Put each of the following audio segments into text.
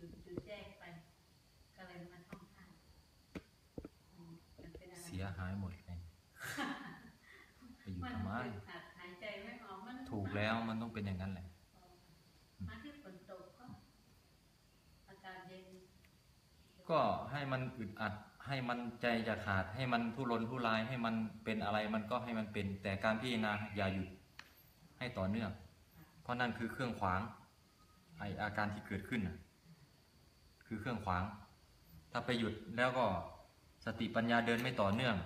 เลยหยุดหยุดหยุดแยกไปก็เลยมาท่องท่าอืมมันเป็นอะไรเสียหายหมดเลยไปอยู่มันทำไมอึดอัดหายใจไม่ออกมันถูกแล้วมันต้องเป็นอย่างนั้นแหละ มาที่ฝนตกก็อากาศเย็นก็ให้มันอึดอัดให้มันใจจะขาด ให้มันทุรนทุรายให้มันเป็นอะไรมันก็ให้มันเป็น แต่การพิจารณาอย่าหยุดให้ต่อเนื่อง เพราะนั่นคือเครื่องขวางไออาการที่เกิดขึ้นน่ะ คือเครื่องขวาง ถ้าไปหยุดแล้วก็สติปัญญาเดินไม่ต่อเนื่อง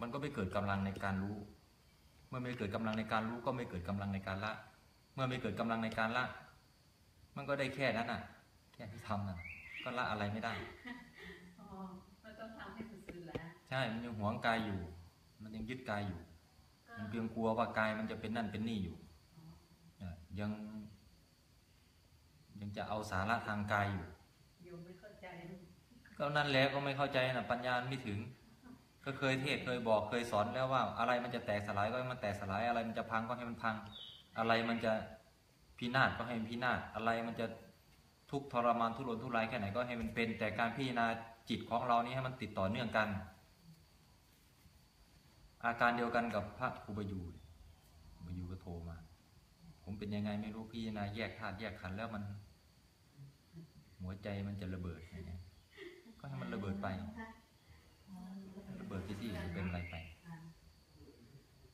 มันก็ไม่เกิดกำลังในการรู้ เมื่อไม่เกิดกำลังในการรู้ก็ไม่เกิดกำลังในการละ เมื่อไม่เกิดกำลังในการละ มันก็ได้แค่นั้นน่ะ แค่ที่ทำน่ะ ก็ละอะไรไม่ได้อ๋อมันต้องทำให้สุดๆแล้ว ใช่ มันยังหวงกายอยู่ มันยังยึดกายอยู่ก็มันเพียงกลัวว่ากายมันจะเป็นนั่นเป็นนี่อยู่เนี่ยยัง ยังจะเอาสาระทางกายอยู่โย มไม่เข้าใจ ก็นั่นแหละก็ไม่เข้าใจนะปัญญาไม่ถึง ก็เคยเทศเคยบอกเคยสอนแล้วว่า อะไรมันจะแตกสลายก็ให้มันแตกสลาย อะไรมันจะพังก็ให้มันพัง อะไรมันจะพินาศก็ให้มันพินาศอะไรมันจะทุกทรมานทุรนทุรายแค่ไหนก็ให้มันเป็น แต่การพิจารณาจิตของเรานี่ให้มันติดต่อเนื่องกัน อาการเดียวกันกับพระครูบายูครูบายูก็โทรมา ผมเป็นยังไงไม่รู้พิจารณาแยกธาตุแยกขันธ์แล้วมัน หัวใจมันจะระเบิดอย่างเงี้ยก็ให้มันระเบิดไป ระเบิดที่ที่จะเป็นอะไรไป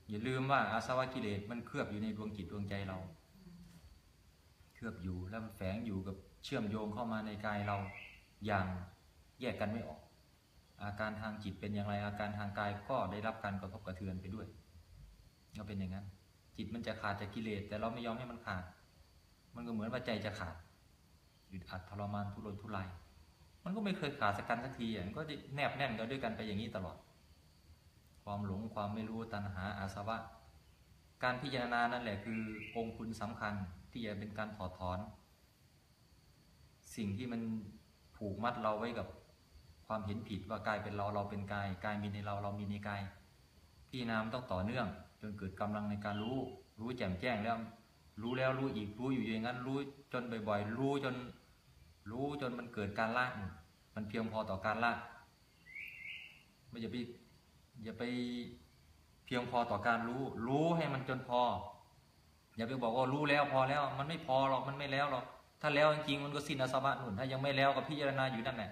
อย่าลืมว่าอาสวะกิเลสมันเคลือบอยู่ในดวงจิตดวงใจเรา เคลือบอยู่แล้วมันแฝงอยู่กับเชื่อมโยงเข้ามาในกายเราอย่างแยกกันไม่ออก อาการทางจิตเป็นอย่างไร อาการทางกายก็ได้รับการกระทบกระเทือนไปด้วยก็เป็นอย่างนั้น จิตมันจะขาดจากกิเลสแต่เราไม่ยอมให้มันขาด มันก็เหมือนว่าใจจะขาด อึดอัดทรมานทุรนทุราย มันก็ไม่เคยขาดสักกันสักทีอะมันก็จะแนบแน่นกันด้วยกันไปอย่างนี้ตลอด ความหลงความไม่รู้ตัณหาอาสวะ การพิจารณานั่นแหละคือองค์คุณสำคัญที่จะเป็นการถอดถอน สิ่งที่มันผูกมัดเราไว้กับความเห็นผิดว่ากายเป็นเราเราเป็นกายกายมีในเราเรามีในกายพิจารณามต้องต่อเนื่อง จนเกิดกำลังในการรู้ รู้แจ่มแจ้งแล้ว รู้แล้วรู้อีกรู้อยู่อย่างนั้น รู้จนบ่อยๆ รู้จน รู้จนมันเกิดการละมันเพียงพอต่อการละไม่อย่าไปอย่าไปเพียงพอต่อการรู้ รู้ให้มันจนพอ อย่าไปบอกว่ารู้แล้วพอแล้ว มันไม่พอหรอกมันไม่แล้วหรอกถ้าแล้วจริงๆมันก็สิ้นอาสวะหนุนถ้ายังไม่แล้วก็พิจารณาอยู่นั่นแหละ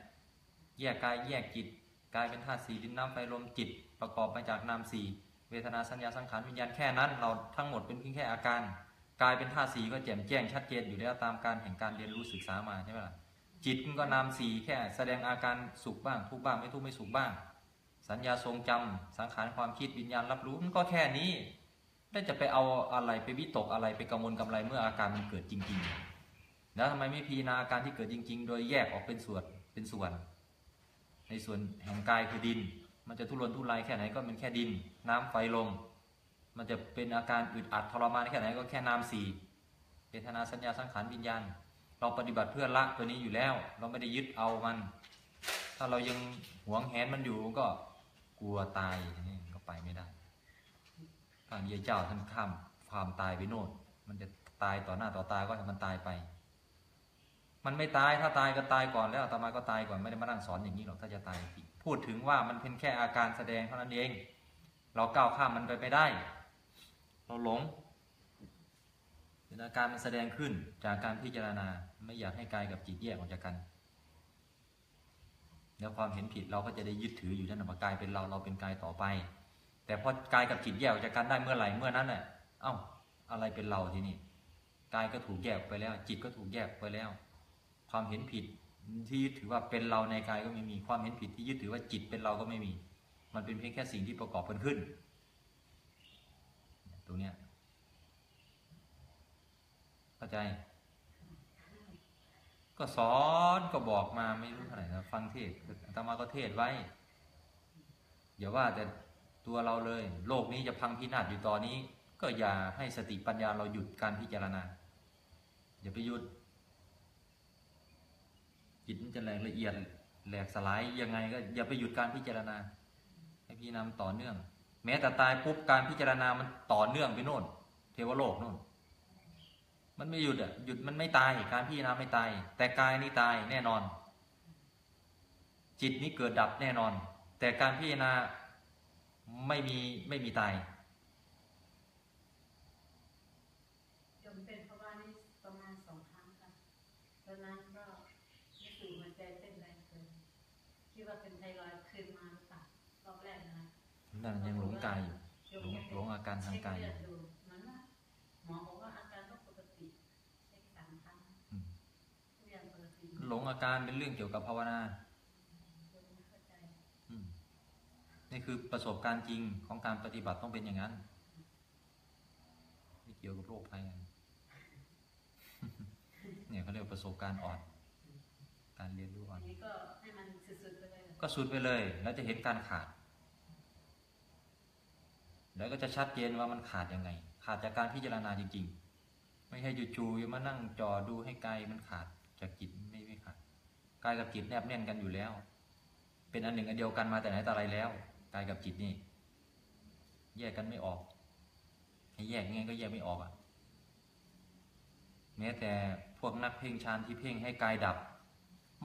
แยกกายแยกจิตกายเป็นธาตุสี่ดินน้ำไฟลมจิต ประกอบมาจากนามสี่เวทนาสัญญาสังขารวิญญาณแค่นั้น เราทั้งหมดเป็นเพียงแค่อาการกายเป็นธาตุสีก็แจ่มแจ้งชัดเจนอยู่แล้วตามการแห่งการเรียนรู้ศึกษามาใช่ไหมล่ะ จิตมันก็นามสีแค่ แสดงอาการสุขบ้างทุกบ้างไม่ทุกไม่สุขบ้าง สัญญาทรงจำสังขารความคิดวิญญาณรับรู้มันก็แค่นี้แล้จะไปเอาอะไรไปวิตกอะไรไปกังวลกำไรเมื่ออาการมันเกิดจริงๆแล้วทำไมไม่พิจารณาอาการที่เกิดจริง ๆ โดยแยกออกเป็นส่วนเป็นส่วน ในส่วนแห่งกายคือดิน มันจะทุรนทุรายแค่ไหนก็เป็นแค่ดิน น้ำไฟลมมันจะเป็นอาการอึดอัดทรมานแค่ไหนก็แค่นามสี่เวทนาสัญญาสังขารวิญญาณ เราปฏิบัติเพื่อละตัวนี้อยู่แล้ว เราไม่ได้ยึดเอามัน ถ้าเรายังหวงแหนมันอยู่ก็กลัวตายนี่ก็ไปไม่ได้พระอริยเจ้าท่านข้ามความตายไปโน่นมันจะตายต่อหน้าต่อตาก็ให้มันตายไป มันไม่ตายถ้าตายก็ตายก่อนแล้วอาตมาก็ตายก่อนไม่ได้มานั่งสอนอย่างนี้หรอกถ้าจะตายจริงพูดถึงว่ามันเป็นแค่อาการแสดงเท่านั้นเอง เราก้าวข้ามมันไปไม่ได้ เราหลงเป็นอาการมันแสดงขึ้นจากการพิจารณา ไม่อยากให้กายกับจิตแยกออกจากกัน แล้วความเห็นผิดเราก็จะได้ยึดถืออยู่นั่นนะว่ากายเป็นเราเราเป็นกายต่อไป แต่พอกายกับจิตแยกออกจากกันได้เมื่อไหร่เมื่อนั้นน่ะเอ้าอะไรเป็นเราทีนี้กายก็ถูกแยกไปแล้ว จิตก็ถูกแยกออกไปแล้ว ความเห็นผิดที่ยึดถือว่าเป็นเราในกายก็ไม่มีความเห็นผิดที่ยึดถือว่าจิตเป็นเราก็ไม่มี มันเป็นเพียงแค่สิ่งที่ประกอบกันขึ้น ตรงเนี้ยเข้าใจ ก็สอนก็บอกมาไม่รู้เท่าไหร่นะฟังเทศอาตมาก็เทศไว้อย่าว่าแต่ตัวเราเลย โลกนี้จะพังพินาศอยู่ตอนนี้ ก็อย่าให้สติปัญญาเราหยุดการพิจารณา อย่าไปหยุด จิตมันจะแหลกละเอียดแหลกสลายยังไงก็อย่าไปหยุดการพิจารณา ให้พิจารณาต่อเนื่อง แม้แต่ตายปุ๊บการพิจารณามันต่อเนื่องไปโน่น เทวโลกโน่น มันไม่หยุดอะหยุดมันไม่ตายการพิจารณาไม่ตาย แต่กายนี่ตายแน่นอน จิตนี้เกิดดับแน่นอน แต่การพิจารณาไม่มีไม่มีตายจนเป็นเพราะว่านี่ประมาณสองครั้งค่ะตอนนั้นก็รู้สึกหัวใจเต้นแรงเกินคิดว่าเป็นไทรอยด์คืนมาหรือเปล่ารอบแรกนะคะนั่นยังหลงกายอยู่หลงหลงอาการทางกายอยู่ หลงอาการเป็นเรื่องเกี่ยวกับภาวนายังไม่เข้าใจอืมนี่คือประสบการณ์จริงของการปฏิบัติต้องเป็นอย่างนั้นไม่เกี่ยวกับโรคภัยอะไรเนี่ยเขาเรียกว่าประสบการณ์อ่อน การเรียนรู้อ่ออันนนี้ก็ให้มันสุดๆไปเลยก็สุดไปเลย แล้วจะเห็นการขาด แล้วก็จะชัดเจนว่ามันขาดยังไง ขาดจากการพิจารณาจริง ๆ ไม่ใช่จู่ๆมานั่งจอดูให้กายมันขาดจากจิตไม่ไม่ขาด กายกับจิตแนบแน่นกันอยู่แล้ว เป็นอันหนึ่งอันเดียวกันมาแต่ไหนแต่ไรแล้วกายกับจิตนี่ แยกกันไม่ออกให้แยกยังไงก็แยกไม่ออกอะแม้แต่พวกนักเพ่งฌานที่เพ่งให้กายดับ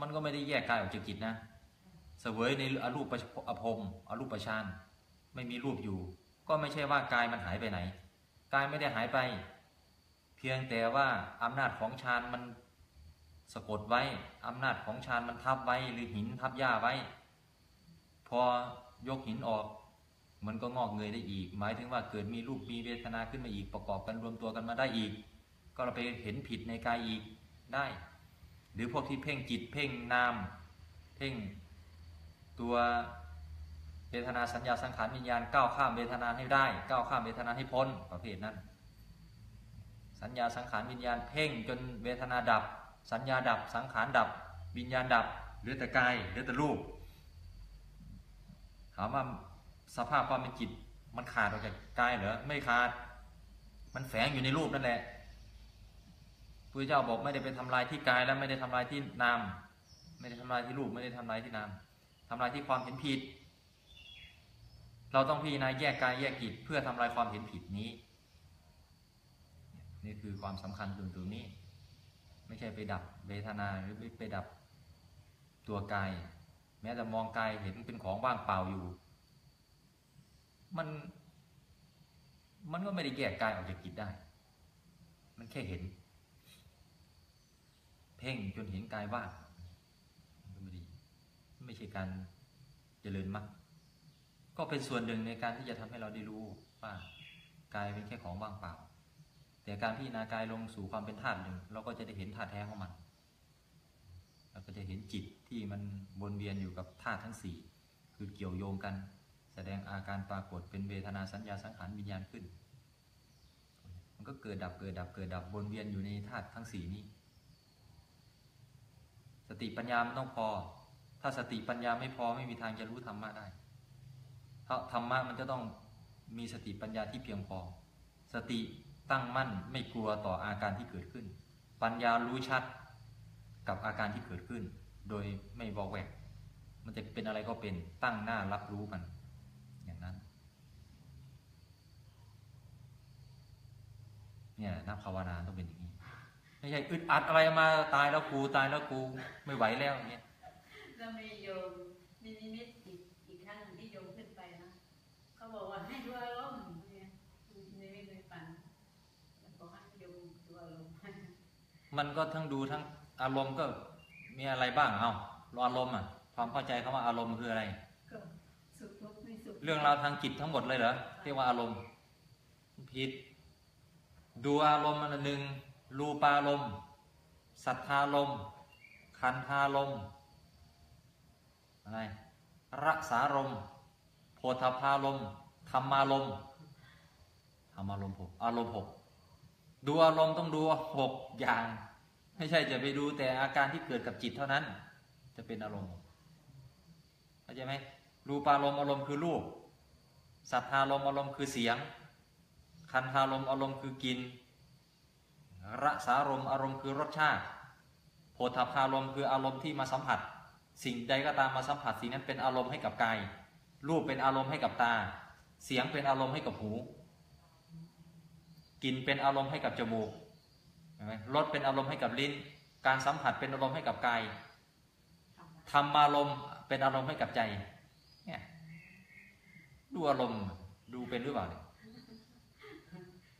มันก็ไม่ได้แยกกายออกจากจิตนะเสวยในอรูปอภพอรูปประชานไม่มีรูปอยู่ ก็ไม่ใช่ว่ากายมันหายไปไหน กายไม่ได้หายไป เพียงแต่ว่าอำนาจของฌานมัน สะกดไว้อำนาจของฌานมันทับไว้หรือหินทับหญ้าไว้ พอยกหินออก มันก็งอกเงยได้อีก หมายถึงว่าเกิดมีรูปมีเวทนาขึ้นมาอีกประกอบกันรวมตัวกันมาได้อีก ก็เราไปเห็นผิดในกายอีกได้ หรือพวกที่เพ่งจิตเพ่งนาม เพ่งตัวเวทนาสัญญาสังขารวิญญาณก้าวข้ามเวทนาให้ได้ก้าวข้ามเวทนาให้พ้นประเภทนั้น สัญญาสังขารวิญญาณเพ่งจนเวทนาดับ สัญญาดับ สังขารดับ วิญญาณดับ เหลือแต่กายเหลือแต่รูปถามว่าสภาพความเป็นจิตมันขาดออกจากกายเหรอไม่ขาด มันแฝงอยู่ในรูปนั่นแหละพระเจ้าบอกไม่ได้ไปทำลายที่กายและไม่ได้ทำลายที่นามไม่ได้ทำลายที่รูปไม่ได้ทำลายที่นามทำลายที่ความเห็นผิด เราต้องพิจารณาแยกกายแยกจิตเพื่อทำลายความเห็นผิดนี้ นี่คือความสำคัญตรงตรงนี้ ไม่ใช่ไปดับเวทนาหรือไปดับตัวกาย แม้แต่มองกายเห็นเป็นของว่างเปล่าอยู่ มัน มันก็ไม่ได้แยกกายออกจากจิตได้ มันแค่เห็น เพ่งจนเห็นกายว่างก็ไม่ดีไม่ใช่การเจริญมรรคก็เป็นส่วนหนึ่งในการที่จะทำให้เราได้รู้ว่ากายเป็นแค่ของว่างเปล่า แต่การพิจารณากายลงสู่ความเป็นธาตุหนึ่ง เราก็จะได้เห็นธาตุแท้ของมัน เราก็จะเห็นจิตที่มันวนเวียนอยู่กับธาตุทั้งสี่คือเกี่ยวโยงกัน แสดงอาการปรากฏเป็นเวทนาสัญญาสังขารวิญญาณขึ้น มันก็เกิดดับเกิดดับเกิดดับวนเวียนอยู่ในธาตุทั้งสี่นี้ สติปัญญามันต้องพอ ถ้าสติปัญญาไม่พอไม่มีทางจะรู้ธรรมะได้เพราะธรรมะมันจะต้องมีสติปัญญาที่เพียงพอ สติ ตั้งมั่นไม่กลัวต่ออาการที่เกิดขึ้น ปัญญารู้ชัดกับอาการที่เกิดขึ้น โดยไม่บอกแวก มันจะเป็นอะไรก็เป็นตั้งหน้ารับรู้มัน อย่างนั้น เนี่ยนักภาวนาต้องเป็นอย่างนี้ไม่ใช่อึดอัดอะไรมาตายแล้วกูตายแล้วกูไม่ไหวแล้วอย่างเงี้ยก็มีโยมมีนิมิตอีกอีกครั้งหนึ่งที่โยมขึ้นไปนะเขาบอกว่าให้ดูอารมณ์เนี่ยในนิมิตในฝันแล้วบอกให้โยมดูอารมณ์ มันก็ทั้งดูทั้งอารมณ์ก็มีอะไรบ้างเอาอารมณ์อะ ความเข้าใจคำว่าอารมณ์คืออะไรก็สุขทุกข์ไม่สุขเรื่องราวทางจิตทั้งหมดเลยเหรอเรียกว่าอารมณ์ผิด ดูอารมณ์อันหนึ่งรูปารมณ์สัทธารมณ์คันธารมณ์อะไรรักษารมณ์โพธพารมณ์ธรรมารมณ์ธรรมารมณ์หกอารมณ์หก ดูอารมณ์ต้องดูหกอย่าง ไม่ใช่จะไปดูแต่อาการที่เกิดกับจิตเท่านั้น จะเป็นอารมณ์เข้าใจไหมรูปารมณ์อารมณ์คือรูปสัทธารมณ์อารมณ์คือเสียง คันธารมณ์อารมณ์คือกินรสารมณ์อารมณ์คือรสชาติโพธพารมณ์คืออารมณ์ที่มาสัมผัส สิ่งใดก็ตามมาสัมผัสสิ่งนั้นเป็นอารมณ์ให้กับกายรูปเป็นอารมณ์ให้กับตา เสียงเป็นอารมณ์ให้กับหู กลิ่นเป็นอารมณ์ให้กับจมูกห็นไหมรสเป็นอารมณ์ให้กับลิ้น การสัมผัสเป็นอารมณ์ให้กับกายทำมาธรรมารมณ์เป็นอารมณ์ให้กับใจเนี่ยดูอารมณ์ดูเป็นหรือเปล่าเนี่ย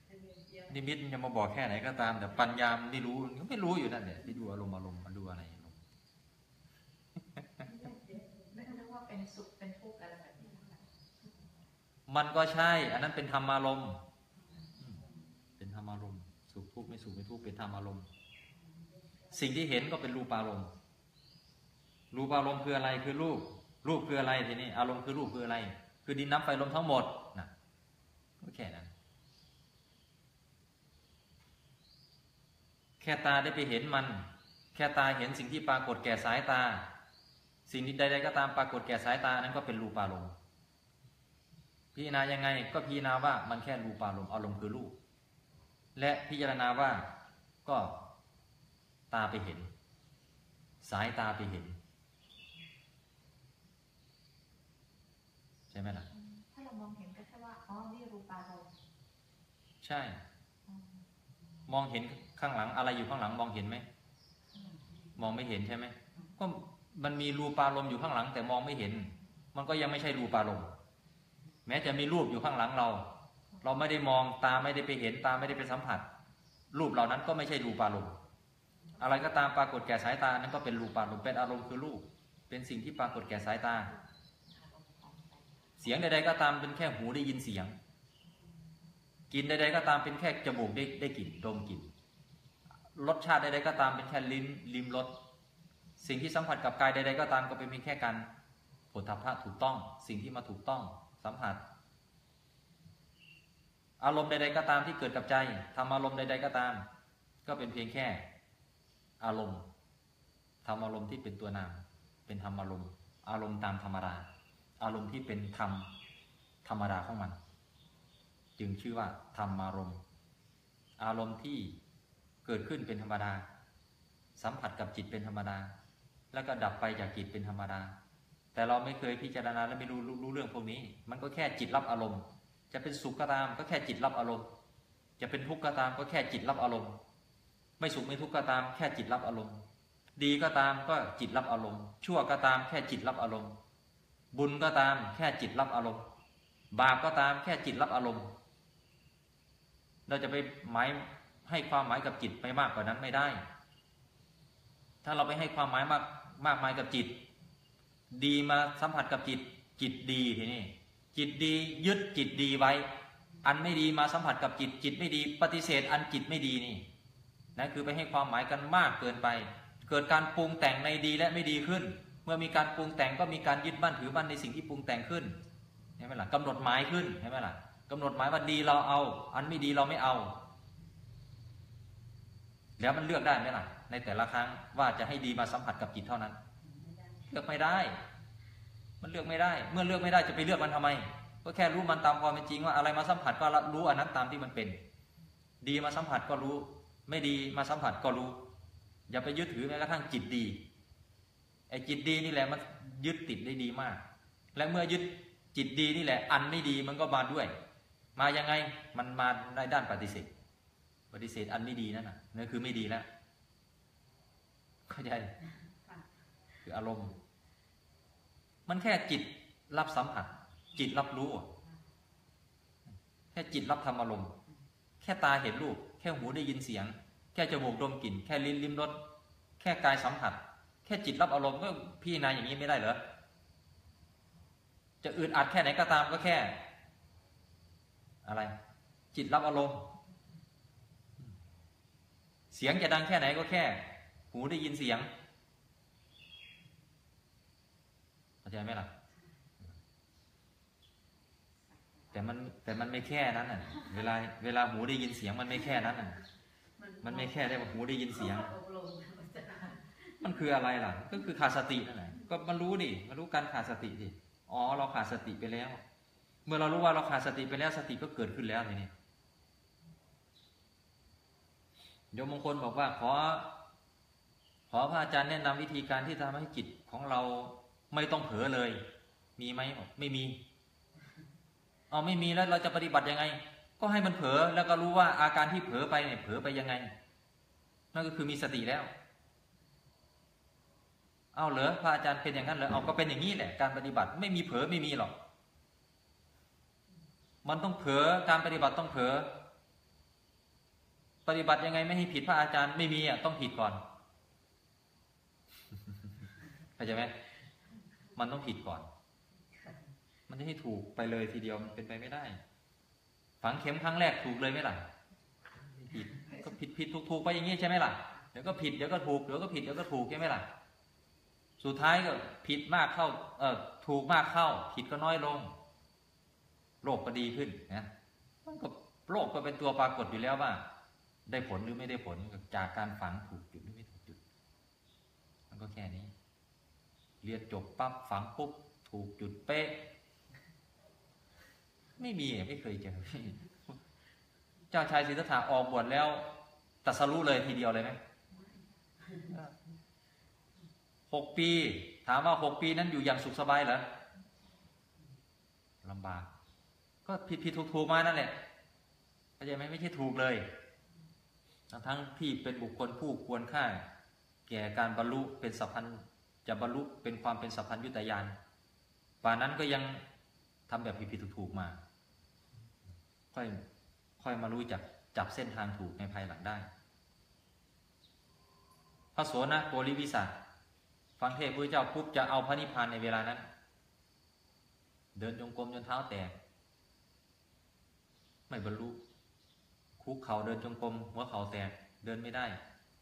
เป็นเรื่องเดียวนิมิตมันจะมาบอกแค่ไหนก็ตาม แต่ปัญญามันไม่รู้มันก็ไม่รู้อยู่นั่นแหละที่ดูอารมณ์อารมณ์มันดูอะไรอารมณ์ไม่รู้ว่าเป็นสุขเป็นทุกข์อะไรแบบนี้นะคะมันก็ใช่ อันนั้นเป็นธรรมารมณ์อืมเป็นธรรมารมณ์ สุขทุกข์ไม่สุขไม่ทุกข์เป็นธรรมอารมณ์ สิ่งที่เห็นก็เป็นรูปอารมณ์ รูปอารมณ์คืออะไรคือรูป รูปคืออะไรทีนี้อารมณ์คือรูปคืออะไร คือดินน้ำไฟลมทั้งหมดนะก็แค่นั้น แค่ตาได้ไปเห็นมัน แค่ตาเห็นสิ่งที่ปรากฏแก่สายตา สิ่งใดๆก็ตามปรากฏแก่สายตานั้นก็เป็นรูปอารมณ์พิจารณายังไงก็พิจารณาว่ามันแค่รูปอารมณ์อารมณ์คือรูป และพิจารณาว่าก็ตาไปเห็น สายตาไปเห็น ใช่ไหมล่ะ ถ้าเรามองเห็นก็แค่ว่าอ๋อนี่รูปารมณ์ใช่อืมมองเห็นข้างหลังอะไรอยู่ข้างหลังมองเห็นไหม มองไม่เห็นใช่ไหมก็มันมีรูปารมณ์อยู่ข้างหลัง แต่มองไม่เห็น มันก็ยังไม่ใช่รูปารมณ์แม้จะมีรูปอยู่ข้างหลังเรา เราไม่ได้มองตาไม่ได้ไปเห็นตาไม่ได้ไปสัมผัส รูปเหล่านั้นก็ไม่ใช่รูปอารมณ์อะไรก็ตามปรากฏแก่สายตานั้นก็เป็นรูปอารมณ์เป็นอารมณ์คือรูป เป็นสิ่งที่ปรากฏแก่สายตา เสียงใดๆก็ตามเป็นแค่หูได้ยินเสียง กินใดๆก็ตามเป็นแค่จมูกได้ได้กลิ่นดมกลิ่นรสชาติใดๆก็ตามเป็นแค่ลิ้นลิ้มรสสิ่งที่สัมผัสกับกายใดๆก็ตามก็เป็นเพียงแค่การผลทัพพะถูกต้อง สิ่งที่มาถูกต้องสัมผัส อารมณ์ใดๆก็ตามที่เกิดกับใจทำอารมณ์ใดๆก็ตาม ก็เป็นเพียงแค่ อารมณ์ทำอารมณ์ที่เป็นตัวนาม เป็นธรรมอารมณ์ อารมณ์ตามธรรมดาอารมณ์ที่เป็นธรรมธรรมดาของมัน จึงชื่อว่าธรรมอารมณ์ อารมณ์ที่เกิดขึ้นเป็นธรรมดา สัมผัสกับจิตเป็นธรรมดา แล้วก็ดับไปจากจิตเป็นธรรมดา แต่เราไม่เคยพิจารณาและไม่รู้รู้เรื่องพวกนี้ มันก็แค่จิตรับอารมณ์ จะเป็นสุขก็ตามก็แค่จิตรับอารมณ์ จะเป็นทุกข์ก็ตามก็แค่จิตรับอารมณ์ ไม่สุขไม่ทุกข์ก็ตาม แค่จิตรับอารมณ์ ดีก็ตามก็จิตรับอารมณ์ ชั่วก็ตามแค่จิตรับอารมณ์ บุญก็ตามแค่จิตรับอารมณ์ บาปก็ตามแค่จิตรับอารมณ์ เราจะไปหมายให้ความหมายกับจิตไปมากกว่านั้นไม่ได้ ถ้าเราไปให้ความหมายมากมากมายกับจิต ดีมาสัมผัสกับจิต จิตดีทีนี้ จิตดียึดจิตดีไว้ อันไม่ดีมาสัมผัสกับจิตจิตไม่ดี ปฏิเสธอันจิตไม่ดีนี่นั่นคือไปให้ความหมายกันมากเกินไป เกิดการปรุงแต่งในดีและไม่ดีขึ้น เมื่อมีการปรุงแต่งก็มีการยึดมั่นถือมั่นในสิ่งที่ปรุงแต่งขึ้นใช่ไหมล่ะกำหนดหมายขึ้นใช่ไหมล่ะกำหนดหมายว่าดีเราเอา อันไม่ดีเราไม่เอา แล้วมันเลือกได้ไหมล่ะ ในแต่ละครั้งว่าจะให้ดีมาสัมผัสกับจิตเท่านั้น เลือกไม่ได้ มันเลือกไม่ได้ เมื่อเลือกไม่ได้จะไปเลือกมันทำไม ก็แค่รู้มันตามความเป็นจริงว่าอะไรมาสัมผัสก็รู้อันนั้นตามที่มันเป็น ดีมาสัมผัสก็รู้ ไม่ดีมาสัมผัสก็รู้ อย่าไปยึดถือแม้กระทั่งจิตดีไอ้จิตดีนี่แหละมันยึดติดได้ดีมาก และเมื่อยึดจิตดีนี่แหละ อันไม่ดีมันก็มาด้วย มายังไงมันมาในด้านปฏิเสธ ปฏิเสธอันไม่ดีนั่นน่ะนั่นคือไม่ดีแล้วเข้าใจค่ะคืออารมณ์ มันแค่จิตรับสัมผัส จิตรับรู้ แค่จิตรับธรรมอารมณ์ แค่ตาเห็นรูป แค่หูได้ยินเสียง แค่จมูกดมกลิ่น แค่ลิ้นลิ้มรส แค่กายสัมผัส แค่จิตรับอารมณ์ก็พี่นายอย่างนี้ไม่ได้เหรอ จะอึดอัดแค่ไหนก็ตามก็แค่ อะไร จิตรับอารมณ์ เสียงจะดังแค่ไหนก็แค่ หูได้ยินเสียง เข้า ใจไหมล่ะ แต่มันแต่มันไม่แค่นั้นน่ะ เวลาเวลาหูได้ยินเสียงมันไม่แค่นั้นน่ะ มันไม่แค่ได้ว่าหูได้ยินเสียง มันคืออะไรล่ะ ก็คือขาดสตินั่นแหละก็มันรู้ดิมันรู้การขาดสติดิอ๋อ เราขาดสติไปแล้ว เมื่อเรารู้ว่าเราขาดสติไปแล้วสติก็เกิดขึ้นแล้วทีนี้โยมมงคลบอกว่าขอขอพระอาจารย์แนะนำวิธีการที่ทำให้จิตของเรา ไม่ต้องเผลอเลย มีไหมไม่มีเอาไม่มีแล้วเราจะปฏิบัติยังไง ก็ให้มันเผลอแล้วก็รู้ว่าอาการที่เผลอไปเนี่ยเผลอไปยังไง นั่นก็คือมีสติแล้ว เอาเหรอพระอาจารย์เป็นอย่างนั้นเหรอเอาก็เป็นอย่างนี้แหละการปฏิบัติไม่มีเผลอไม่มีหรอกมันต้องเผลอการปฏิบัติต้องเผลอปฏิบัติยังไงไม่ให้ผิดพระอาจารย์ไม่มีอะต้องผิดก่อนเข้าใจไหม มันต้องผิดก่อน มันจะให้ถูกไปเลยทีเดียวมันเป็นไปไม่ได้ ฝังเข็มครั้งแรกถูกเลยไหมล่ะไม่ผิดก็ผิดผิดถูกถูกไปอย่างนี้ใช่ไหมล่ะเดี๋ยวก็ผิดเดี๋ยวก็ถูกเดี๋ยวก็ผิดเดี๋ยวก็ถูกใช่ไหมล่ะ สุดท้ายก็ผิดมากเข้า เออถูกมากเข้า ผิดก็น้อยลงโลกก็ดีขึ้นนะมันก็โลกก็เป็นตัวปรากฏอยู่แล้วว่า ได้ผลหรือไม่ได้ผลจากการฝังถูกจุดหรือไม่ถูกจุด มันก็แค่นี้ เรียนจบปั๊บฝังปุ๊บถูกจุดเป๊ะ ไม่มีไม่เคยเจอเจ้าชายสิทธัตถะออกบวชแล้วตรัสรู้เลยทีเดียวเลยไหมหกปี ถามว่าหกปีนั้นอยู่อย่างสุขสบายเหรอลำบาก ก็ผิดผิดถูกถูกมานั่นแหละเข้าใจไหมไม่ใช่ถูกเลย ทั้งที่เป็นบุคคลผู้ควรค่า แก่การบรรลุเป็นสัพพัน จะบรรลุเป็นความเป็นสัพพัญญุตยานป่านนั้นก็ยังทำแบบผิดผิดถูกถูกมา ค่อยค่อยมารู้จักจับเส้นทางถูกในภายหลังได้ พระโสนโกริวิสัทฟังเทศพระเจ้าปุ๊บจะเอาพระนิพพานในเวลานั้น เดินจงกรมจนเท้าแตก ไม่บรรลุคุกเข่าเดินจงกรมหัวเข่าแตก เดินไม่ได้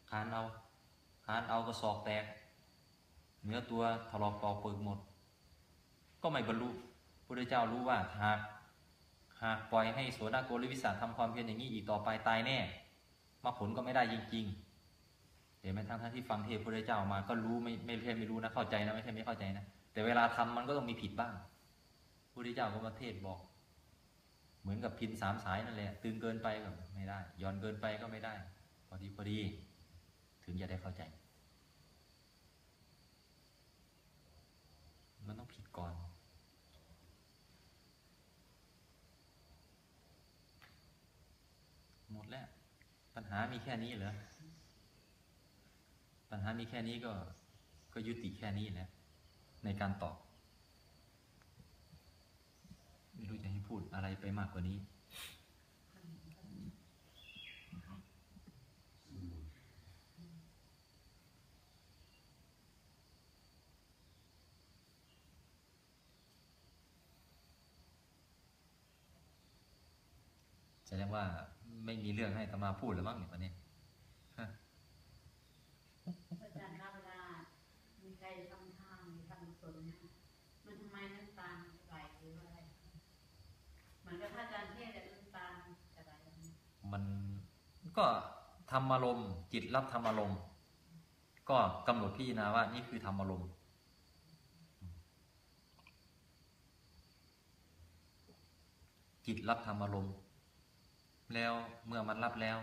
คานเอาคานเอาก็ศอกแตก เนื้อตัวถลอกปอกเปิกหมด ก็ไม่บรรลุพระเจ้ารู้ว่าหากหากปล่อยให้โสดาโกริวิสัททำความเพียรอย่างนี้อีกต่อไปตายแน่มรรคผลก็ไม่ได้จริงๆเห็นไหมทั้งท่านที่ฟังเทศพระเจ้ามาก็รู้ไม่ไม่ใช่ไม่รู้นะเข้าใจนะไม่ใช่ไม่เข้าใจนะแต่เวลาทำมันก็ต้องมีผิดบ้างพระเจ้าก็มาเทศบอก เหมือนกับพินสามสายนั่นแหละตึงเกินไปก็ไม่ได้ย้อนเกินไปก็ไม่ได้ พอดีพอดี ถึงจะได้เข้าใจ มันต้องผิดก่อน หมดแล้ว ปัญหามีแค่นี้เหรอ ปัญหามีแค่นี้ก็ ก็ยุติแค่นี้แหละในการตอบ ไม่รู้จะให้พูดอะไรไปมากกว่านี้ แสดงว่าไม่มีเรื่องให้ตมาพูดหรือมั้งเนี่ยวันนี้อาจารย์ครับเวลามีใครทำทานหรือทำกุศลเนี่ยมันทำไมน้ำตาลไหลหรือว่าอะไรเหมือนกับถ้าอาจารย์เทศน์น้ำตาลจะไหลมันก็ธรรมารมณ์จิตรับธรรมารมณ์ก็กำหนดพิจารณาว่านี่คือธรรมารมณ์จิตรับธรรมารมณ์ แล้วเมื่อมันรับแล้ว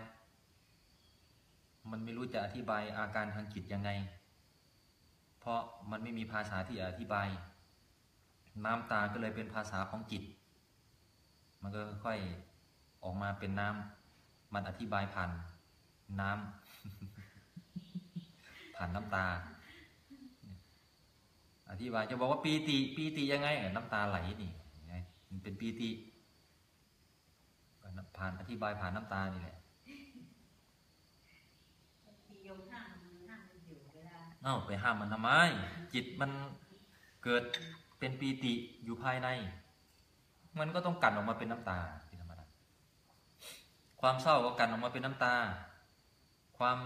มันไม่รู้จะอธิบายอาการทางจิตยังไง เพราะมันไม่มีภาษาที่อธิบาย น้ำตาก็เลยเป็นภาษาของจิต มันก็ค่อยออกมาเป็นน้ำมันอธิบายผ่านน้ำผ่านน้ำตา อธิบายจะบอกว่าปีติปีติยังไงน้ำตาไหลนี่มันเป็นปีติ ผ่านอธิบายผ่านน้ำตานี่แหละที่โยมห้ามมันห้ามมันอยู่เวลาเอ้าไปห้ามมันทำไม จิตมันเกิดเป็นปีติอยู่ภายใน มันก็ต้องกันออกมาเป็นน้ำตาเป็นธรรมดาความเศร้าก็กันออกมาเป็นน้ำตา ความ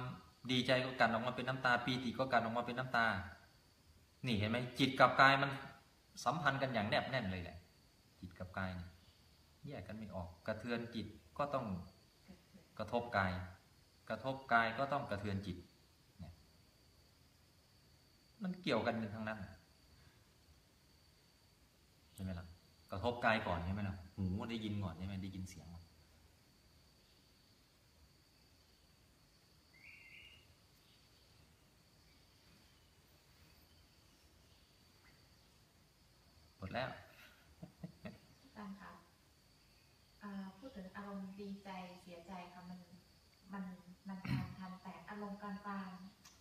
ดีใจก็กันออกมาเป็นน้ำตา ปีติก็กันออกมาเป็นน้ำตา นี่เห็นไหมจิตกับกายมันสัมพันธ์กันอย่างแนบแน่นเลยแหละ จิตกับกายเนี่ย แยกกันไม่ออก กระเทือนจิตก็ต้องกระทบกาย กระทบกายก็ต้องกระเทือนจิตมันเกี่ยวกันทั้งนั้นใช่ไหมล่ะกระทบกายก่อนใช่ไหมล่ะหูได้ยินก่อนใช่ไหมได้ยินเสียงก่อนหมดแล้ว อาจารย์คะอ่าพูด ถึงอารมณ์ดีใจเสียใจค่ะ มันมันมันทันทันแต่อารมณ์กลาง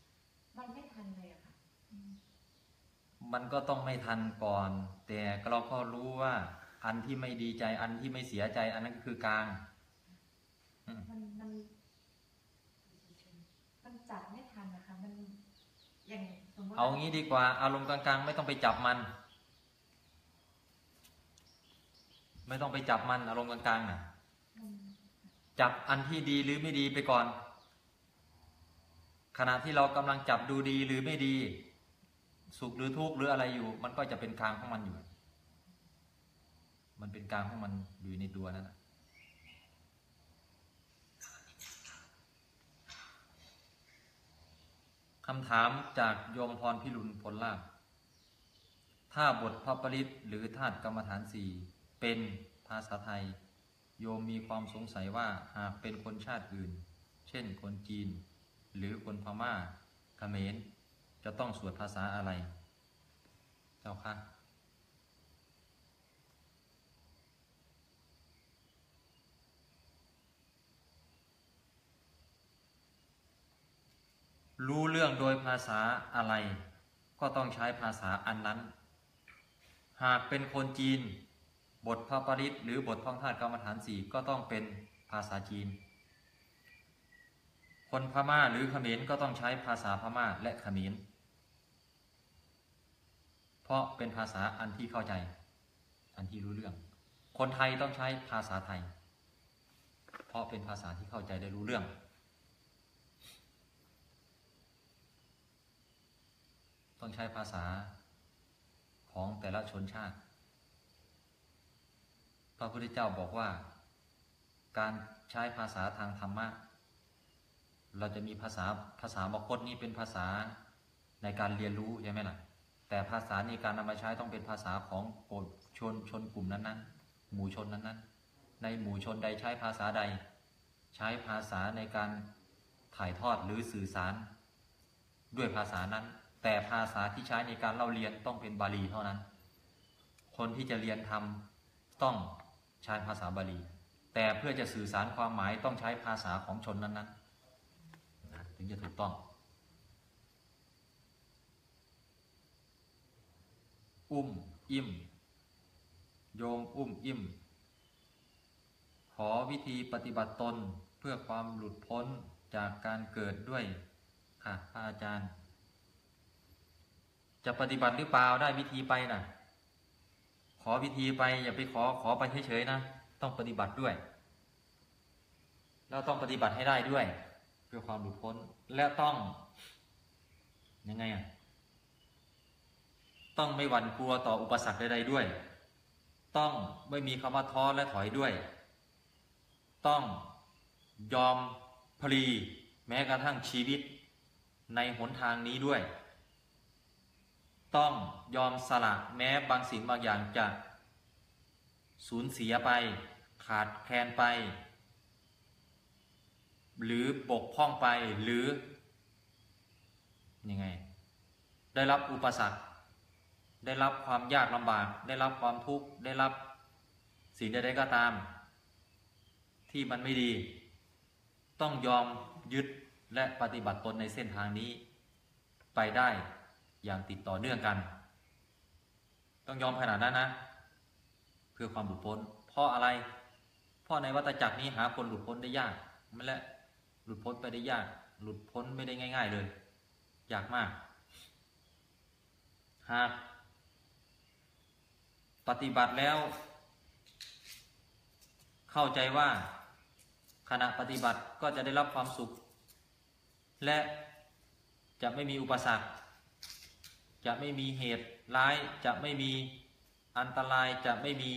ๆมันไม่ทันเลยอะค่ะอืมมันก็ต้องไม่ทันก่อน แต่เราก็รู้ว่าอันที่ไม่ดีใจอันที่ไม่เสียใจ อันนั้นก็คือกลางอืมมันมันมันจับไม่ทันนะคะ มันอย่างสมมติเอางี้ดีกว่า อารมณ์กลางๆ ไม่ต้องไปจับมัน ไม่ต้องไปจับมัน อารมณ์กลางๆน่ะมัน จับอันที่ดีหรือไม่ดีไปก่อน ขณะที่เรากำลังจับดูดีหรือไม่ดี สุขหรือทุกข์หรืออะไรอยู่ มันก็จะเป็นกลางของมันอยู่ มันเป็นกลางของมันอยู่ในตัวนั่นน่ะคำถามจากโยมพรพิรุณพลลาภถ้าบทพระปริตหรือธาตุกรรมฐานสี่เป็นภาษาไทย โยมมีความสงสัยว่าหากเป็นคนชาติอื่น เช่นคนจีน หรือคนพม่าเขมรจะต้องสวดภาษาอะไร เจ้าค่ะรู้เรื่องโดยภาษาอะไร ก็ต้องใช้ภาษาอันนั้น หากเป็นคนจีน บทพระปริตหรือบทท่องธาตุกรรมฐานสี่ก็ต้องเป็นภาษาจีน คนพม่าหรือเขมรก็ต้องใช้ภาษาพม่าและเขมร เพราะเป็นภาษาอันที่เข้าใจ อันที่รู้เรื่อง คนไทยต้องใช้ภาษาไทย เพราะเป็นภาษาที่เข้าใจได้รู้เรื่องต้องใช้ภาษาของแต่ละชนชาติ ระพุทธเจ้าบอกว่า การใช้ภาษาทางธรรมะ เราจะมีภาษาภาษามคตนี้เป็นภาษาในการเรียนรู้ใช่ไหมล่ะ แต่ภาษาในการนำมาใช้ต้องเป็นภาษาของชนชนกลุ่มนั้นๆ หมู่ชนนั้นๆ ในหมู่ชนใดใช้ภาษาใด ใช้ภาษาในการถ่ายทอดหรือสื่อสาร ด้วยภาษานั้น แต่ภาษาที่ใช้ในการเล่าเรียนต้องเป็นบาลีเท่านั้น คนที่จะเรียนทำต้อง ใช้ภาษาบาลี แต่เพื่อจะสื่อสารความหมายต้องใช้ภาษาของชนนั้นๆนะถึงจะถูกต้อง อุ้ม อิ่ม โยมอุ้มอิ่ม ขอวิธีปฏิบัติตนเพื่อความหลุดพ้นจากการเกิดด้วยค่ะพระอาจารย์ จะปฏิบัติหรือเปล่าได้วิธีไปนะ่ะ ขอวิธีไปอย่าไปขอขอไปเฉยๆนะ ต้องปฏิบัติด้วย แล้วต้องปฏิบัติให้ได้ด้วย เพื่อความหลุดพ้นและต้อง ยังไงอะต้องไม่หวั่นกลัวต่ออุปสรรคใดๆด้วย ต้องไม่มีคำว่าท้อและถอยด้วย ต้องยอมพลีแม้กระทั่งชีวิตในหนทางนี้ด้วย ต้องยอมสละแม้บางสิ่งบางอย่างจะสูญเสียไป ขาดแคลนไป หรือบกพร่องไปหรือยังไง ได้รับอุปสรรค ได้รับความยากลำบาก ได้รับความทุกข์ได้รับสิ่งใดๆก็ตาม ที่มันไม่ดี ต้องยอมยึดและปฏิบัติตนในเส้นทางนี้ไปได้ อย่างติดต่อเนื่องกัน ต้องยอมขนาดนั้นนะ เพื่อความหลุดพ้น เพราะอะไร เพราะในวัฏจักรนี้หาคนหลุดพ้นได้ยากมันและหลุดพ้นไปได้ยาก หลุดพ้นไม่ได้ง่าย ๆเลย ยากมาก หากปฏิบัติแล้ว เข้าใจว่าขณะปฏิบัติก็จะได้รับความสุข และจะไม่มีอุปสรรค จะไม่มีเหตุร้ายจะไม่มีอันตรายจะไม่มี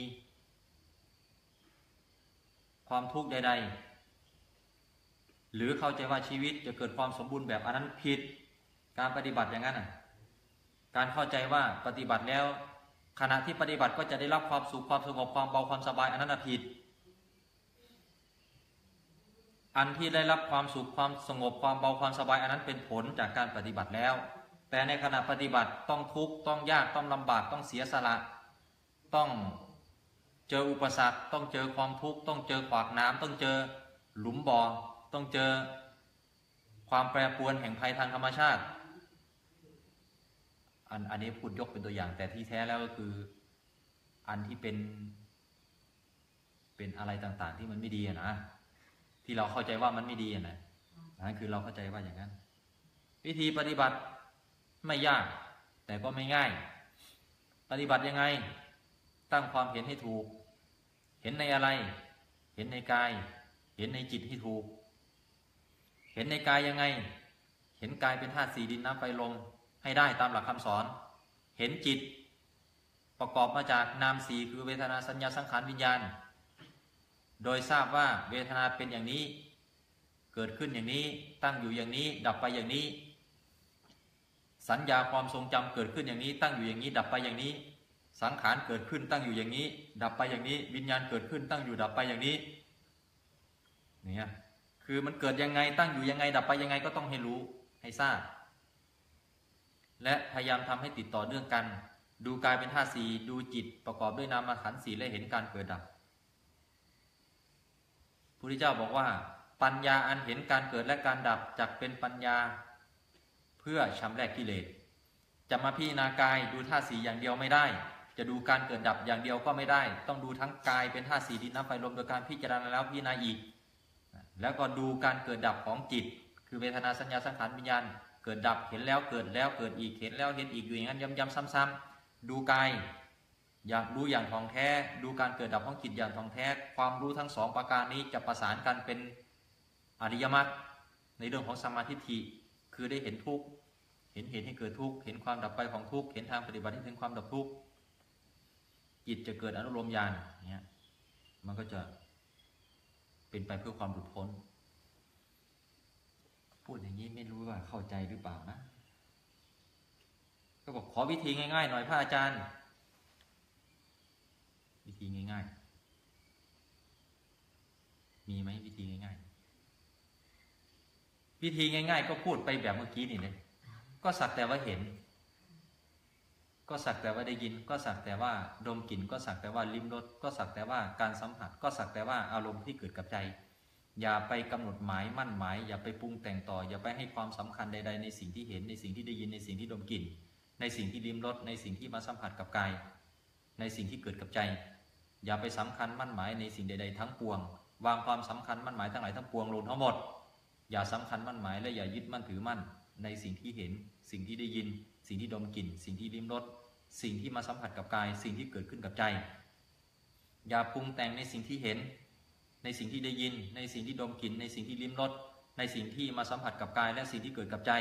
ความทุกข์ใด ๆ หรือเข้าใจว่าชีวิตจะเกิดความสมบูรณ์แบบอันนั้นผิด การปฏิบัติอย่างนั้นการเข้าใจว่าปฏิบัติแล้ว ขณะที่ปฏิบัติก็จะได้รับความสุขความสงบความเบาความสบายอันนั้นผิด อันที่ได้รับความสุขความสงบความเบาความสบายอันนั้นเป็นผลจากการปฏิบัติแล้ว แต่ในขณะปฏิบัติต้องทุกข์ต้องยากต้องลำบากต้องเสียสละ ต้องเจออุปสรรค ต้องเจอความทุกข์ต้องเจอขวากน้ำต้องเจอหลุมบ่อต้องเจอความแปรปรวนแห่งภัยทางธรรมชาติ อันอันนี้พูดยกเป็นตัวอย่าง แต่ที่แท้แล้วก็คืออันที่เป็น เป็นอะไรต่างๆ ที่มันไม่ดีนะที่เราเข้าใจว่ามันไม่ดีนะนั่นคือเราเข้าใจว่าอย่างนั้น วิธีปฏิบัติ ไม่ยาก แต่ก็ไม่ง่าย ปฏิบัติยังไง ตั้งความเห็นให้ถูก เห็นในอะไร เห็นในกาย เห็นในจิตให้ถูก เห็นในกายยังไง เห็นกายเป็นธาตุสี่ดินน้ำไฟลมให้ได้ตามหลักคำสอน เห็นจิต ประกอบมาจากนามสีคือเวทนาสัญญาสังขารวิญญาณ โดยทราบว่าเวทนาเป็นอย่างนี้ เกิดขึ้นอย่างนี้ ตั้งอยู่อย่างนี้ ดับไปอย่างนี้ สัญญาความทรงจำเกิดขึ้นอย่างนี้ ตั้งอยู่อย่างนี้ ดับไปอย่างนี้ สังขารเกิดขึ้นตั้งอยู่อย่างนี้ ดับไปอย่างนี้ วิญญาณเกิดขึ้นตั้งอยู่ดับไปอย่างนี้เนี่ยคือมันเกิดยังไงตั้งอยู่ยังไง ดับไปยังไงก็ต้องให้รู้ให้ทราบและพยายามทำให้ติดต่อเนื่องกัน ดูกายเป็นธาตุสีดูจิตประกอบด้วยนามขันธ์สีและเห็นการเกิดดับพระพุทธเจ้าบอกว่า ปัญญาอันเห็นการเกิดและการดับจักเป็นปัญญา พื่อชำระกกิเลส จะมาพิจารณากายดูธาตุสีอย่างเดียวไม่ได้ จะดูการเกิดดับอย่างเดียวก็ไม่ได้ ต้องดูทั้งกายเป็นธาตุสีดินน้ำไฟลมโดยการพิจารณาแล้วพิจารณาอีก แล้วก็ดูการเกิดดับของจิต คือเวทนาสัญญาสังขารวิญญาณ เกิดดับเห็นแล้วเกิดแล้วเกิดอีกเห็นแล้วเห็นอีกอยู่อย่างนั้นย้ำๆซ้ำๆดูกายอยากดูอย่างทองแท้ ดูการเกิดดับของจิตอย่างทองแท้ ความรู้ทั้งสองประการนี้จะประสานกันเป็นอริยมรรคในเรื่องของสมาธิคือได้เห็นทุกข์ เห็นเหตุให้เกิดทุกข์เห็นความดับไปของทุกข์เห็นทางปฏิบัติให้ถึงความดับทุกข์จิตจะเกิดอนุโลมญาณเนี่ยมันก็จะเป็นไปเพื่อความหลุดพ้น พูดอย่างนี้ไม่รู้ว่าเข้าใจหรือเปล่านะ ก็บอกขอวิธีง่ายๆหน่อยพระอาจารย์ วิธีง่าย ๆ มีไหมวิธีง่ายๆ วิธีง่าย ๆ ก็พูดไปแบบเมื่อกี้นี่เลย ก็สักแต่ว่าเห็น ก็สักแต่ว่าได้ยิน ก็สักแต่ว่าดมกลิ่น ก็สักแต่ว่าลิ้มรส ก็สักแต่ว่าการสัมผัส ก็สักแต่ว่าอารมณ์ที่เกิดกับใจ อย่าไปกำหนดหมายมั่นหมาย อย่าไปปรุงแต่งต่อ อย่าไปให้ความสำคัญใด ๆ ในสิ่งที่เห็น ในสิ่งที่ได้ยิน ในสิ่งที่ดมกลิ่น ในสิ่งที่ลิ้มรส ในสิ่งที่มาสัมผัสกับกาย ในสิ่งที่เกิดกับใจ อย่าไปสำคัญมั่นหมายในสิ่งใด ๆ ทั้งปวง วางความสำคัญมั่นหมายทั้งหลายทั้งปวงลงทั้งหมด อย่าสำคัญมั่นหมายและอย่ายึดมั่นถือมั่นในสิ่งที่เห็น สิ่งที่ได้ยิน สิ่งที่ดมกลิ่น สิ่งที่ลิ้มรสสิ่งที่มาสัมผัสกับกาย สิ่งที่เกิดขึ้นกับใจ อย่าปรุงแต่งในสิ่งที่เห็น ในสิ่งที่ได้ยิน ในสิ่งที่ดมกลิ่น ในสิ่งที่ลิ้มรสในสิ่งที่มาสัมผัสกับกายและสิ่งที่เกิดกับใจ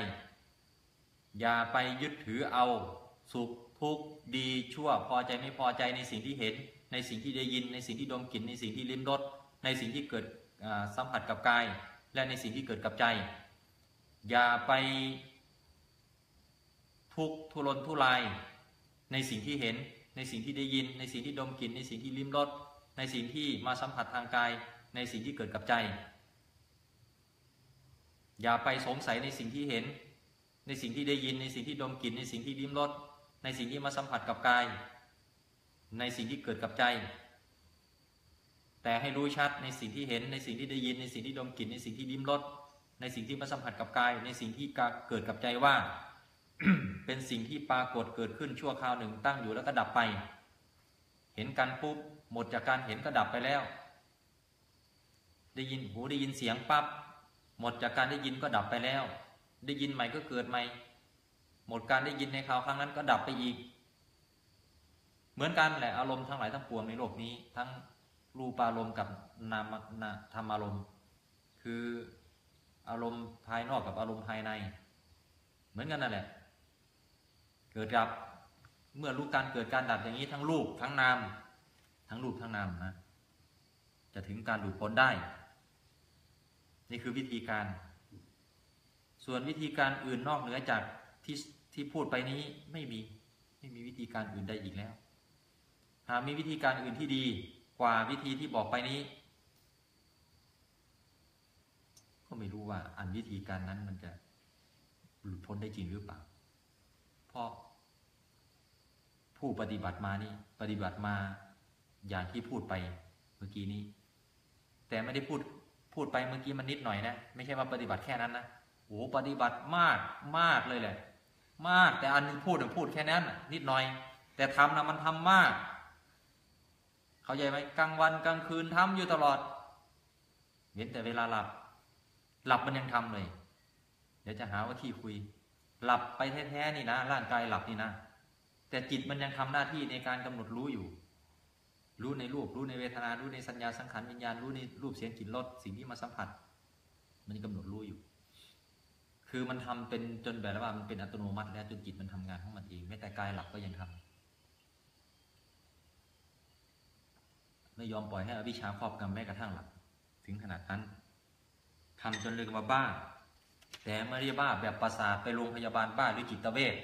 อย่าไปยึดถือเอาสุขทุกข์ดีชั่วพอใจไม่พอใจในสิ่งที่เห็น ในสิ่งที่ได้ยิน ในสิ่งที่ดมกลิ่น ในสิ่งที่ลิ้มรสในสิ่งที่เกิดสัมผัสกับกาย และในสิ่งที่เกิดกับใจ อย่าไป ทุกทุรนทุราย ในสิ่งที่เห็น ในสิ่งที่ได้ยิน ในสิ่งที่ดมกลิ่นในสิ่งที่ลิ้มรสในสิ่งที่มาสัมผัสทางกาย ในสิ่งที่เกิดกับใจ อย่าไปสงสัยในสิ่งที่เห็น ในสิ่งที่ได้ยิน ในสิ่งที่ดมกลิ่นในสิ่งที่ลิ้มรสในสิ่งที่มาสัมผัสกับกาย ในสิ่งที่เกิดกับใจ แต่ให้รู้ชัดในสิ่งที่เห็น ในสิ่งที่ได้ยิน ในสิ่งที่ดมกลิ่นในสิ่งที่ลิ้มรสในสิ่งที่มาสัมผัสกับกาย ในสิ่งที่เกิดกับใจว่า เป็นสิ่งที่ปรากฏเกิดขึ้นชั่วคราวหนึ่งตั้งอยู่แล้วก็ดับไป เห็นกันปุ๊บหมดจากการเห็นก็ดับไปแล้ว ได้ยินหูได้ยินเสียงปั๊บหมดจากการได้ยินก็ดับไปแล้ว ได้ยินใหม่ก็เกิดใหม่ หมดการได้ยินในคราวครั้งนั้นก็ดับไปอีก เหมือนกันแหละอารมณ์ทั้งหลายทั้งปวงในโลกนี้ ทั้งรูปอารมณ์กับนามนาธรรมอารมณ์ คืออารมณ์ภายนอกกับอารมณ์ภายใน เหมือนกันนั่นแหละ เกิดดับ เมื่อรู้การเกิดการดับอย่างนี้ทั้งรูปทั้งนามทั้งรูปทั้งนามนะจะถึงการหลุดพ้นได้ นี่คือวิธีการ ส่วนวิธีการอื่นนอกเหนือจากที่ที่พูดไปนี้ไม่มีไม่มีวิธีการอื่นใดอีกแล้ว หากมีวิธีการอื่นที่ดีกว่าวิธีที่บอกไปนี้ ก็ไม่รู้ว่าอันวิธีการนั้นมันจะหลุดพ้นได้จริงหรือเปล่า เพราะ ผู้ปฏิบัติมานี่ ปฏิบัติมาอย่างที่พูดไปเมื่อกี้นี้ แต่ไม่ได้พูดพูดไปเมื่อกี้มันนิดหน่อยนะ ไม่ใช่ว่าปฏิบัติแค่นั้นนะโอ้ปฏิบัติมากมากเลยแหละ มากแต่อันนึงพูดพูดแค่นั้นนิดหน่อย แต่ทำนะมันทำมาก เข้าใจไหมกลางวันกลางคืนทำอยู่ตลอดเว้นแต่เวลาหลับ หลับมันยังทำเลย เดี๋ยวจะหาว่าที่คุย หลับไปแท้ๆนี่นะร่างกายหลับนี่นะ แต่จิตมันยังทำหน้าที่ในการกำหนดรู้อยู่ รู้ในรูปรู้ในเวทนารู้ในสัญญาสังขารวิญญาณรู้ในรูปเสียงกลิ่นรสสิ่งที่มาสัมผัส มันกำหนดรู้อยู่ คือมันทำเป็นจนแบบว่ามันเป็นอัตโนมัติ แล้วจนจิตมันทำงานของมันเองแม้แต่กายหลับก็ยังทำไม่ยอมปล่อยให้อวิชชาครอบงำแม้กระทั่งหลับถึงขนาดนั้นทำจนเรียกว่าบ้า แต่ไม่ได้บ้าแบบประสาทไปโรงพยาบาลบ้าหรือจิตเวช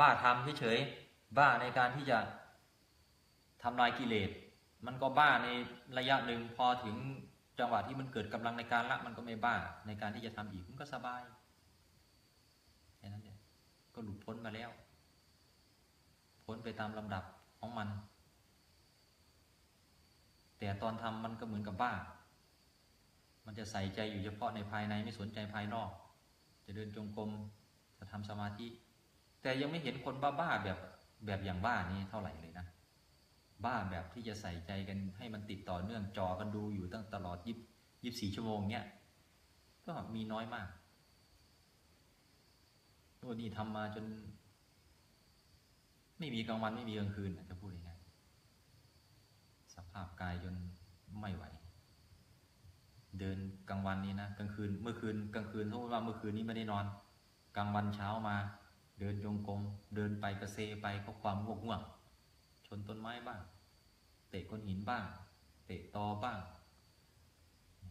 บ้าทำเฉยๆ บ้าในการที่จะทำลายกิเลส มันก็บ้าในระยะหนึ่งพอถึงจังหวะที่มันเกิดกำลังในการละมันก็ไม่บ้าในการที่จะทำอีกมันก็สบายแค่นั้นเองก็หลุดพ้นมาแล้ว พ้นไปตามลำดับของมัน แต่ตอนทำมันก็เหมือนกับบ้า มันจะใส่ใจอยู่เฉพาะในภายในไม่สนใจภายนอก จะเดินจงกรมจะทำสมาธิ แต่ยังไม่เห็นคนบ้าๆแบบ แบบอย่างบ้านี้เท่าไหร่เลยนะ บ้าแบบที่จะใส่ใจกันให้มันติดต่อเนื่องจอกันดูอยู่ตั้งตลอดยิบยิบสี่ชั่วโมงเนี้ยก็มีน้อยมากโน่นนี่ทำมาจน ไม่มีกลางวันไม่มีกลางคืนจะพูดยังไงสภาพกายจนไม่ไหว เดินกลางวันนี้นะกลางคืนเมื่อคืนกลางคืนสมมติว่าเมื่อคืนนี้ไม่ได้นอน กลางวันเช้ามา เดินจงกรมเดินไปกระเซไปเพราะความง่วงง่วงชนต้นไม้บ้าง เตะก้อนหินบ้าง เตะตอบ้าง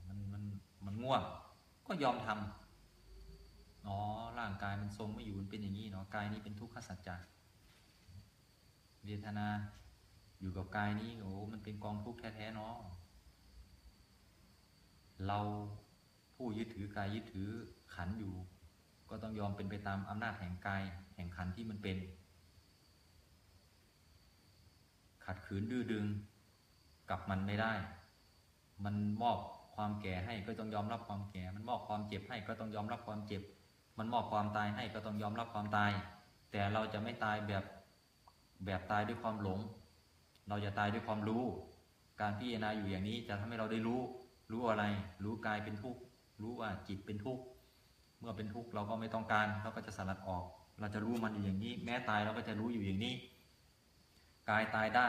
มันมันมันง่วง ก็ยอมทำอ๋อร่างกายมันทรงไม่อยู่มันเป็นอย่างนี้เนาะกายนี้เป็นทุกขสัจจะเวทนาอยู่กับกายนี้โอ้มันเป็นกองทุกข์แท้ๆเนาะเราผู้ยึดถือกายยึดถือขันอยู่ ก็ต้องยอมเป็นไปตามอำนาจแห่งกายแห่งขันที่มันเป็น ขัดขืนดื้อดึงกับมันไม่ได้ มันมอบความแก่ให้ก็ต้องยอมรับความแก่ มันมอบความเจ็บให้ก็ต้องยอมรับความเจ็บ มันมอบความตายให้ก็ต้องยอมรับความตาย แต่เราจะไม่ตายแบบแบบตายด้วยความหลง เราจะตายด้วยความรู้ การพิจารณาอยู่อย่างนี้จะทำให้เราได้รู้ รู้อะไร รู้กายเป็นทุกข์ รู้ว่าจิตเป็นทุกข์ เมื่อเป็นทุกข์เราก็ไม่ต้องการเราก็จะสลัดออก เราจะรู้มันอยู่อย่างนี้ แม้ตายเราก็จะรู้อยู่อย่างนี้ กายตายได้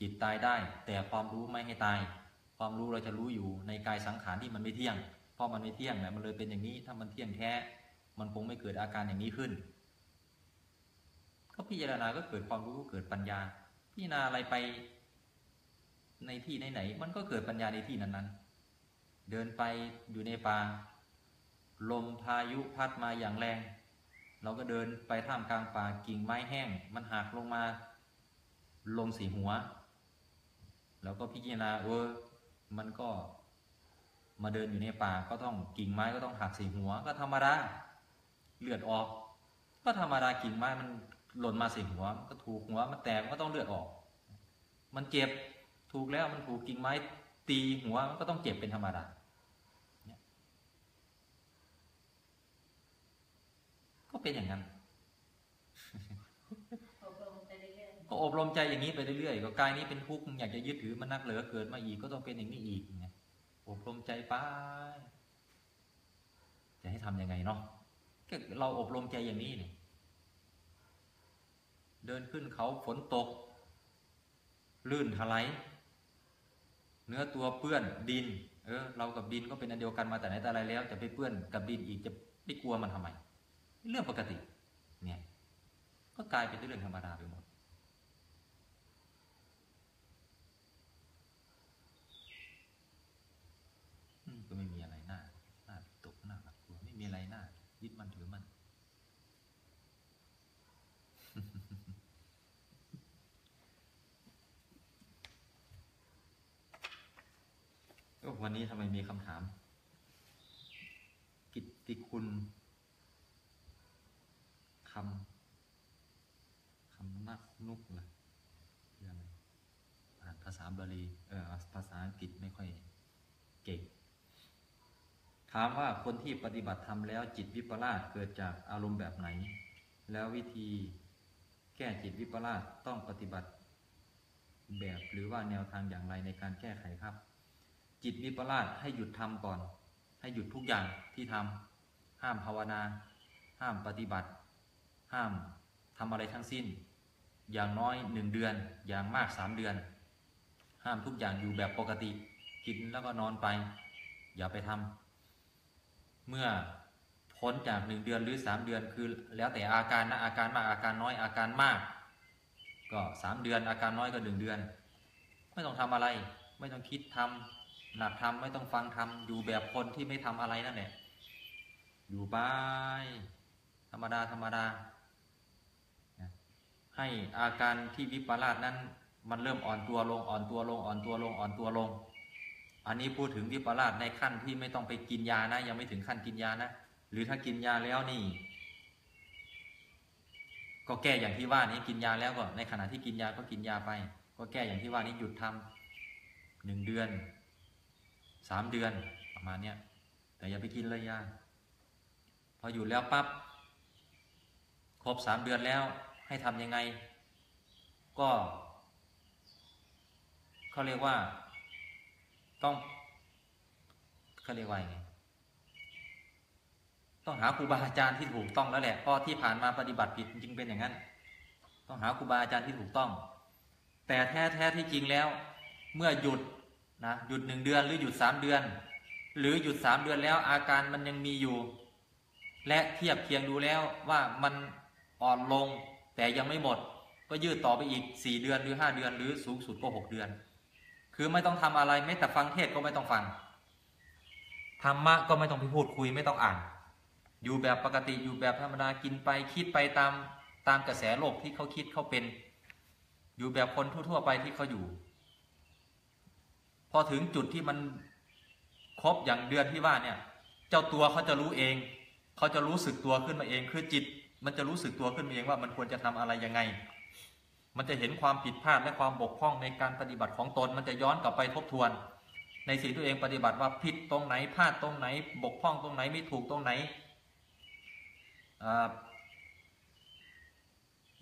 จิตตายได้ แต่ความรู้ไม่ให้ตาย ความรู้เราจะรู้อยู่ในกายสังขารที่มันไม่เที่ยงเพราะมันไม่เที่ยงแหละมันเลยเป็นอย่างนี้ ถ้ามันเที่ยงแท้ มันคงไม่เกิดอาการอย่างนี้ขึ้น ก็พิจารณาก็เกิดความรู้เกิดปัญญา พิจารณาอะไรไปในที่ไหนๆมันก็เกิดปัญญาในที่นั้นๆ เดินไปอยู่ในป่า ลมพายุพัดมาอย่างแรง เราก็เดินไปท่ามกลางป่ากิ่งไม้แห้ง มันหักลงมาลงสีหัวเราก็พิจารณาเออมันก็มาเดินอยู่ในป่าก็ต้องกิ่งไม้ก็ต้องหักสีหัว ก็ธรรมดาเลือดออก ก็ธรรมดากิ่งไม้มันหล่นมาสีหัวก็ถูกหัวมันแตกก็ต้องเลือดออก มันเจ็บถูกแล้วมันถูกกิ่งไม้ตีหัวมันก็ต้องเจ็บเป็นธรรมดาเนี่ยก็ เป็นอย่างนั้นอบรมไปเรื่อยก็อบรมใจอย่างนี้ไปเรื่อยๆก็กายนี้เป็นทุกข์มึงอยากจะยึดถือมันนักเหลือเกิดมาอีกก็ต้องเป็นอย่างนี้อีกไงอบรมใจไปจะให้ทำยังไงเนาะก็เราอบรมใจอย่างนี้เนี่ยเดินขึ้นเขาฝนตก ลื่นถลายเนื้อตัวเปื้อนดิน เออเรากับดินก็เป็นอันเดียวกันมาแต่ไหนแต่ไรแล้ว จะไปเปื้อนกับดินอีกจะไปกลัวมันทำไม เรื่องปกติ เนี่ย ก็กลายเป็นเรื่องธรรมดาไปหมด ก็ไม่มีอะไรหน่าหน่าตกน่าหนักกลัวไม่มีอะไรหน่ายึดมันถือมันวันนี้ทำไมมีคำถาม กิตติคุณคำคำนักนุกเหรอคืออะไรอ่านภาษาบาลีเออภาษาอังกฤษไม่ค่อยเก่งคามว่าคนที่ปฏิบัติธรรมแล้วจิตวิปลาสเกิดจากอารมณ์แบบไหน แล้ววิธีแก้จิตวิปลาสต้องปฏิบัติแบบหรือว่าแนวทางอย่างไรในการแก้ไขครับ จิตวิปลาสให้หยุดทำก่อน ให้หยุดทุกอย่างที่ทำห้ามภาวนา ห้ามปฏิบัติ ห้ามทำอะไรทั้งสิ้น อย่างน้อยหนึ่งเดือน อย่างมากสามเดือน ห้ามทุกอย่างอยู่แบบปกติ กินแล้วก็นอนไป อย่าไปทำเมื่อพ้นจากหนึ่งเดือนหรือสามเดือนคือ แล้วแต่อาการนะอาการมากอาการน้อยอาการมาก ก็สามเดือนอาการน้อยก็หนึ่งเดือน ไม่ต้องทำอะไร ไม่ต้องคิดทำหนักทำไม่ต้องฟังทำอยู่แบบคนที่ไม่ทำอะไรนั่นแหละอยู่ไปธรรมดาธรรมดานะให้อาการที่วิปลาสนั้น มันเริ่มอ่อนตัวลงอ่อนตัวลงอ่อนตัวลงอ่อนตัวลง อันนี้พูดถึงวิปลาสในขั้นที่ไม่ต้องไปกินยานะ ยังไม่ถึงขั้นกินยานะ หรือถ้ากินยาแล้วนี่ ก็แก้อย่างที่ว่านี้กินยาแล้วก็ ในขณะที่กินยาก็กินยาไป ก็แก้อย่างที่ว่านี้หยุดทำหนึ่งเดือนสามเดือนประมาณเนี้ยแต่อย่าไปกินเลยยาพออยู่แล้วปั๊บครบสามเดือนแล้วให้ทำยังไง ก็ เขาเรียกว่า ต้องเขาเรียกว่าไงต้องหาครูบาอาจารย์ที่ถูกต้องแล้วแหละเพราะที่ผ่านมาปฏิบัติผิดจริงเป็นอย่างนั้น ต้องหาครูบาอาจารย์ที่ถูกต้อง แต่แท้แท้ที่จริงแล้ว เมื่อหยุดนะหยุดหนึ่งเดือนหรือหยุดสามเดือน หรือหยุดสามเดือนแล้วอาการมันยังมีอยู่ และเทียบเคียงดูแล้วว่ามันอ่อนลงแต่ยังไม่หมด ก็ยืดต่อไปอีกสี่เดือนหรือห้าเดือน หรือสูงสุดก็หกเดือน คือไม่ต้องทำอะไรแม้แต่ฟังเทศก็ไม่ต้องฟังธรรมะก็ไม่ต้องไปพูดคุยไม่ต้องอ่าน อยู่แบบปกติอยู่แบบธรรมดากินไปคิดไปตามตามกระแสโลกที่เขาคิดเขาเป็น อยู่แบบคนทั่ว ๆ ไปที่เขาอยู่ พอถึงจุดที่มันครบอย่างเดือนที่ว่าเนี่ย เจ้าตัวเขาจะรู้เอง เขาจะรู้สึกตัวขึ้นมาเอง คือจิต มันจะรู้สึกตัวขึ้นมาเองว่ามันควรจะทำอะไรยังไง มันจะเห็นความผิดพลาดและความบกพร่องในการปฏิบัติของตน มันจะย้อนกลับไปทบทวน ในสิ่งที่ตัวเองปฏิบัติว่าผิดตรงไหนพลาดตรงไหน บกพร่องตรงไหนไม่ถูกตรงไหน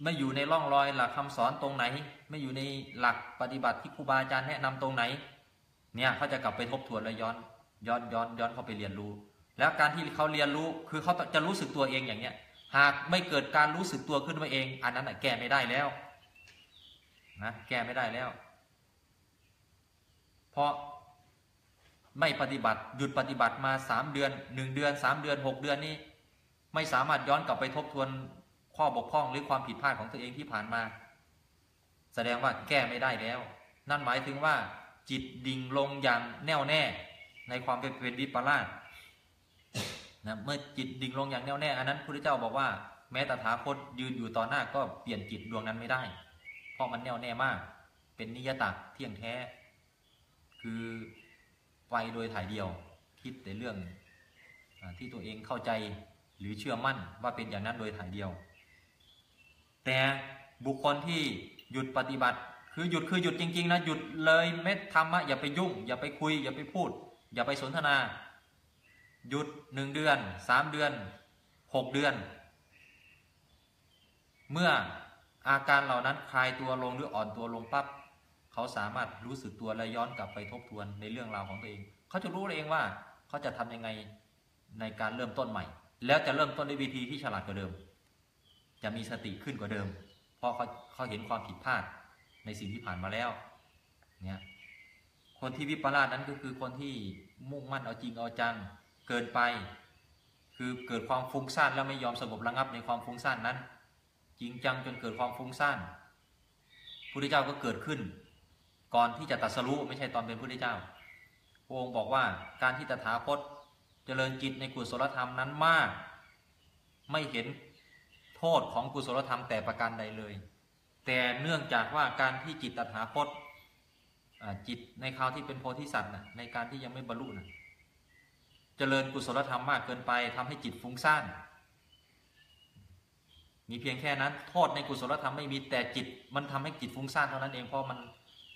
ไม่อยู่ในร่องรอยหลักคำสอนตรงไหน ไม่อยู่ในหลักปฏิบัติที่ครูบาอาจารย์แนะนำตรงไหน เนี่ยเขาจะกลับไปทบทวนและย้อนย้อนย้อนย้อนเข้าไปเรียนรู้ แล้วการที่เขาเรียนรู้คือเขาจะรู้สึกตัวเองอย่างเนี้ย หากไม่เกิดการรู้สึกตัวขึ้นมาเอง อันนั้นแก้ไม่ได้แล้ว นะแก้ไม่ได้แล้ว เพราะไม่ปฏิบัติหยุดปฏิบัติมาสามเดือนหนึ่งเดือนสามเดือนหกเดือนนี้ ไม่สามารถย้อนกลับไปทบทวนข้อบกพร่องหรือความผิดพลาดของตัวเองที่ผ่านมา แสดงว่าแก้ไม่ได้แล้ว นั่นหมายถึงว่า จิตดิ่งลงอย่างแน่วแน่ ในความเป็นเป็นวิปลาสนะเมื่อจิตดิ่งลงอย่างแน่วแน่ อันนั้นพระพุทธเจ้าบอกว่า แม้ตถาคตยืนอยู่ต่อหน้าก็เปลี่ยนจิตดวงนั้นไม่ได้ ราะมันแน่วแน่มาก เป็นนิยตะเที่ยงแท้ คือไปโดยถ่ายเดียว คิดแต่เรื่องอที่ตัวเองเข้าใจหรือเชื่อมั่นว่าเป็นอย่างนั้นโดยถ่ายเดียว แต่บุคคลที่หยุดปฏิบัติ คือหยุดคือหยุดจริง ๆ นะ หยุดเลยเม็ดธรรมะอย่าไปยุ่ง อย่าไปคุย อย่าไปพูด อย่าไปสนทนา หยุดหนึ่งเดือนสามเดือนหกเดือน เมื่อ อาการเหล่านั้นคลายตัวลงหรืออ่อนตัวลงปั๊บเขาสามารถรู้สึกตัวและย้อนกลับไปทบทวนในเรื่องราวของตัวเอง เขาจะรู้เองว่าเขาจะทำยังไงในการเริ่มต้นใหม่ แล้วจะเริ่มต้นด้วยวิธีที่ฉลาดกว่าเดิม จะมีสติขึ้นกว่าเดิม เพราะเขาเขาเห็นความผิดพลาดในสิ่งที่ผ่านมาแล้วเนี่ยคนที่วิปลาสนั้นก็คือคนที่มุ่งมั่นเอาจริงเอาจังเกินไป คือเกิดความฟุ้งซ่านแล้วไม่ยอมสงบระงับในความฟุ้งซ่านนั้น จริงจังจนเกิดความฟุ้งซ่านพุทธเจ้าก็เกิดขึ้น ก่อนที่จะตรัสรู้ไม่ใช่ตอนเป็นพุทธเจ้าพระองค์บอกว่าการที่ตถาคตเจริญจิตในกุศลธรรมนั้นมาก ไม่เห็นโทษของกุศลธรรมแต่ประการใดเลย แต่เนื่องจากว่าการที่จิตตถาคตจิตในคราวที่เป็นโพธิสัตว์นะในการที่ยังไม่บรรลุนะเจริญกุศลธรรมมากเกินไปทำให้จิตฟุ้งซ่าน มีเพียงแค่นั้น โทษในกุศลธรรมไม่มีแต่จิต มันทำให้จิตฟุ้งซ่านเท่านั้นเองเพราะมัน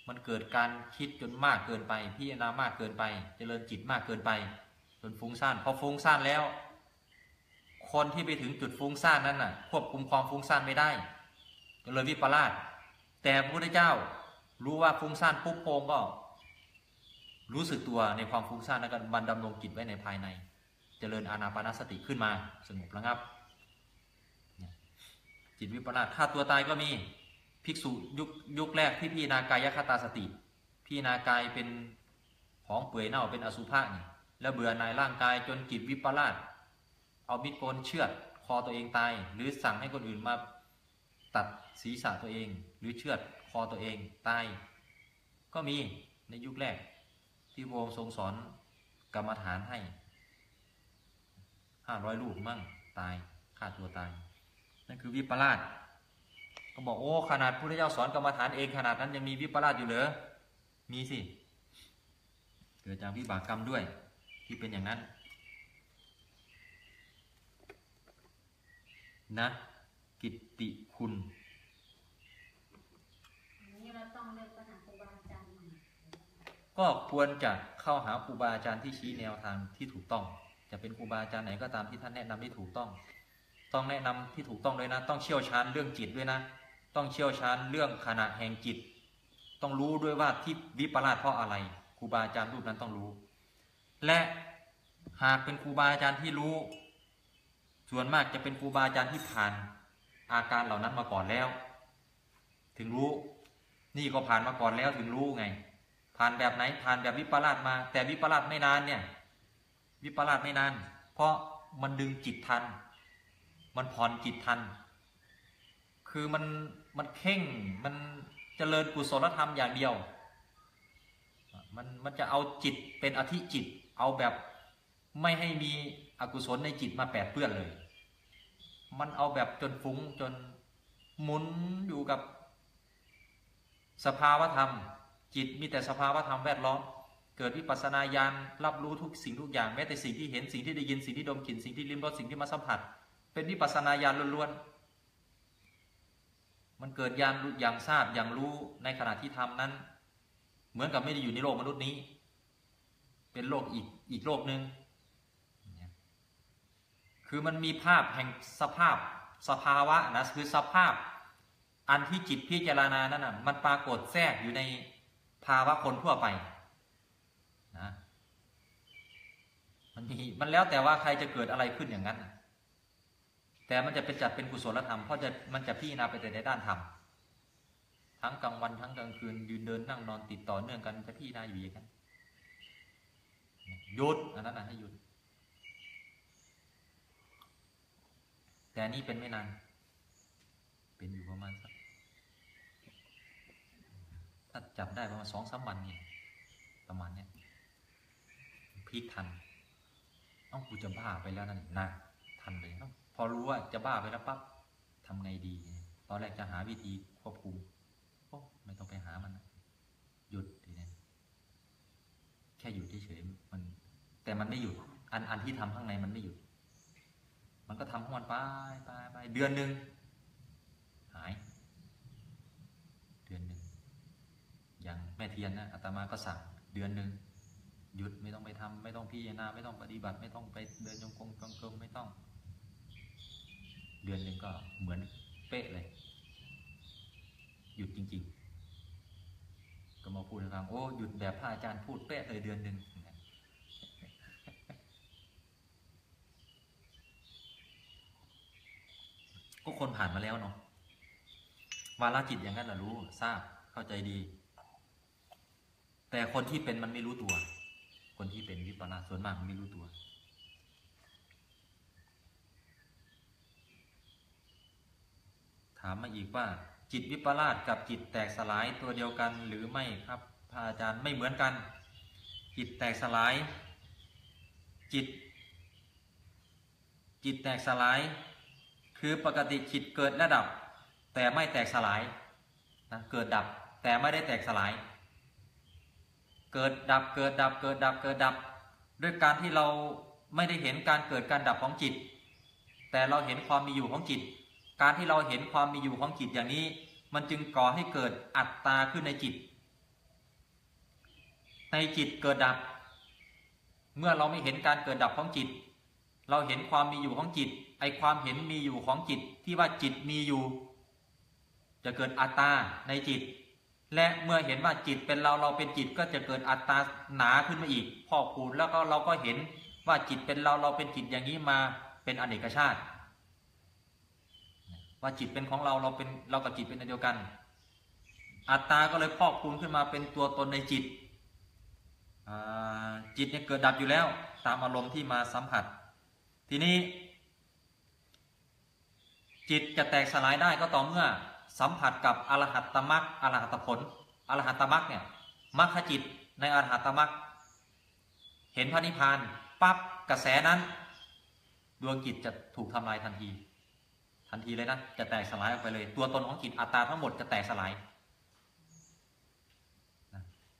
มันเกิดการคิดจนมากเกินไป พิจารณามากเกินไป เจริญจิตมากเกินไป จนฟุ้งซ่านพอฟุ้งซ่านแล้ว คนที่ไปถึงจุดฟุ้งซ่านนั้นน่ะ ควบคุมความฟุ้งซ่านไม่ได้ก็เลยวิปลาสแต่พระพุทธเจ้ารู้ว่าฟุ้งซ่านปุ๊บโพงก็ รู้สึกตัวในความฟุ้งซ่านแล้วก็บันดำรงจิตไว้ในภายในเจริญอานาปานสติขึ้นมาสงบระงับ จิตวิปลาสฆ่าตัวตายก็มีภิกษุยุคยุคแรกที่พี่นากายคตาสติ พี่นากายเป็นของเปื่อยเน่าเป็นอสุภะนี่แล้วเบื่อหน่ายร่างกายจนจิตวิปลาสเอามิดโกนเชือดคอตัวเองตาย หรือสั่งให้คนอื่นมาตัดศีรษะตัวเอง หรือเชือดคอตัวเองตาย ก็มีในยุคแรก ที่พระองค์ทรงสอนกรรมฐานให้ห้าร้อยลูกมั่งตายฆ่าตัวตาย นั่นคือวิปลาสก็บอกโอ้ขนาดพระเจ้าสอนกรรมฐานเองขนาดนั้นยังมีวิปลาสอยู่เหรอมีสิเกิดจากวิบากกรรมด้วยที่เป็นอย่างนั้นนะกิตติคุณก็ควรจะเข้าหาครูบาอาจารย์ที่ชี้แนวทางที่ถูกต้อง จะเป็นครูบาอาจารย์ไหนก็ตามที่ท่านแนะนำที่ถูกต้อง ต้องแนะนำที่ถูกต้องด้วยนะ ต้องเชี่ยวชาญเรื่องจิตด้วยนะ ต้องเชี่ยวชาญเรื่องขณะแห่งจิต ต้องรู้ด้วยว่าที่วิปลาสเพราะอะไรครูบาอาจารย์รูปนั้นต้องรู้ และหากเป็นครูบาอาจารย์ที่รู้ ส่วนมากจะเป็นครูบาอาจารย์ที่ผ่าน อาการเหล่านั้นมาก่อนแล้ว ถึงรู้นี่ก็ผ่านมาก่อนแล้วถึงรู้ไง ผ่านแบบไหนผ่านแบบวิปลาสมา แต่วิปลาสไม่นานเนี่ย วิปลาสไม่นาน เพราะมันดึงจิตทัน มันผ่อนจิตทัน คือมันมันเข่งมันเจริญกุศลธรรมอย่างเดียว มันมันจะเอาจิตเป็นอธิจิต เอาแบบไม่ให้มีอกุศลในจิตมาแปดเปื้อนเลย มันเอาแบบจนฟุ้งจนหมุนอยู่กับสภาวธรรม จิตมีแต่สภาวธรรมแวดล้อมเกิดวิปัสสนาญาณรับรู้ทุกสิ่งทุกอย่างแม้แต่สิ่งที่เห็นสิ่งที่ได้ยินสิ่งที่ดมกลิ่นสิ่งที่ลิ้มรสสิ่งที่มาสัมผัส เป็นวิปัสสนาญาณล้วนๆ มันเกิดญาณอย่างทราบอย่างรู้ในขณะที่ทำนั้น เหมือนกับไม่ได้อยู่ในโลกมนุษย์นี้ เป็นโลกอีกอีกโลกหนึ่งคือมันมีภาพแห่งสภาพสภาวะนะคือสภาพ อันที่จิตพิจารณานั้นนะมันปรากฏแทรกอยู่ในภาวะคนทั่วไปนะมันมีมันแล้วแต่ว่าใครจะเกิดอะไรขึ้นอย่างนั้น แต่มันจะเป็นจัดเป็นกุศลธรรมเพราะจะมันจะพิจารณาไปแต่ในด้านธรรมทั้งกลางวันทั้งกลางคืนยืนเดินนั่งนอนติดต่อเนื่องกันจะพิจารณาอยู่อย่างนั้นหยุดอันนั้นนะให้หยุด แต่นี่เป็นไม่นาน เป็นอยู่ประมาณสักถ้าจับได้ประมาณสองสามวันเนี่ยประมาณเนี้ยพลิกทันเอ้ากูจะบ้าไปแล้วนั่นนะทันเลยเอ้าพ อรู้ว่าจะบ้าไปแล้วปั๊บทำไงดี ตอนแรกจะหาวิธีควบคุมโอ้ไม่ต้องไปหามัน หยุดทีนี้แค่หยุดเฉยๆมัน แต่มันไม่หยุด อันอันที่ทำข้างในมันไม่หยุด มันก็ทำของมันไปไปไปเดือนหนึ่งหาย เดือนหนึ่งอย่างแม่เทียนนะอาตมาก็สั่งเดือนหนึ่งหยุดไม่ต้องไปทำไม่ต้องพิจารณาไม่ต้องปฏิบัติ ไม่ต้องไปเดินโยงกงกงกงไม่ต้อง เดือนหนึ่งก็เหมือนเป๊ะเลย หยุดจริง ๆ ก็มาพูดให้ฟังโอ้หยุดแบบพระอาจารย์พูดเป๊ะเลยเดือนหนึ่งก็คนผ่านมาแล้วเนาะวาลจิตอย่างนั้นแหละรู้ทราบเข้าใจดี แต่คนที่เป็นมันไม่รู้ตัว คนที่เป็นวิปลาสส่วนมากมันไม่รู้ตัว ถามมาอีกว่า จิตวิปลาสกับจิตแตกสลายตัวเดียวกันหรือไม่ครับพระอาจารย์ไม่เหมือนกัน จิตแตกสลาย จิต จิตแตกสลาย คือปกติจิตเกิดและดับ แต่ไม่แตกสลายนะเกิดดับแต่ไม่ได้แตกสลาย เกิดดับเกิดดับเกิดดับเกิดดับ ด้วยการที่เราไม่ได้เห็นการเกิดการดับของจิต แต่เราเห็นความมีอยู่ของจิต การที่เราเห็นความมีอยู่ของจิตอย่างนี้ มันจึงก่อให้เกิดอัตตาขึ้นในจิต ในจิตเกิดดับ เมื่อเราไม่เห็นการเกิดดับของจิต เราเห็นความมีอยู่ของจิต ไอความเห็นมีอยู่ของจิตที่ว่าจิตมีอยู่ จะเกิดอัตตาในจิต และเมื่อเห็นว่าจิตเป็นเราเราเป็นจิตก็จะเกิดอัตตาหนาขึ้นมาอีกพอกพูนแล้วก็เราก็เห็นว่าจิตเป็นเราเราเป็นจิตอย่างนี้มาเป็นอเนกชาติ ว่าจิตเป็นของเราเราเป็นเรากับจิตเป็นอันเดียวกัน อัตตาก็เลยพอกพูนขึ้นมาเป็นตัวตนในจิตจิตเนี่ยเกิดดับอยู่แล้ว ตามอารมณ์ที่มาสัมผัส ทีนี้ จิตจะแตกสลายได้ก็ต่อเมื่อ สัมผัสกับอรหัตตมรรคอรหัตผลอรหัตตมรรคเนี่ยมรรคจิตในอรหัตตมรรคเห็นพระนิพพานปั๊บกระแสนั้น ดวงจิตจะถูกทำลายทันที ทันทีเลยนะ จะแตกสลายออกไปเลย ตัวตนของจิตอัตตาทั้งหมดจะแตกสลาย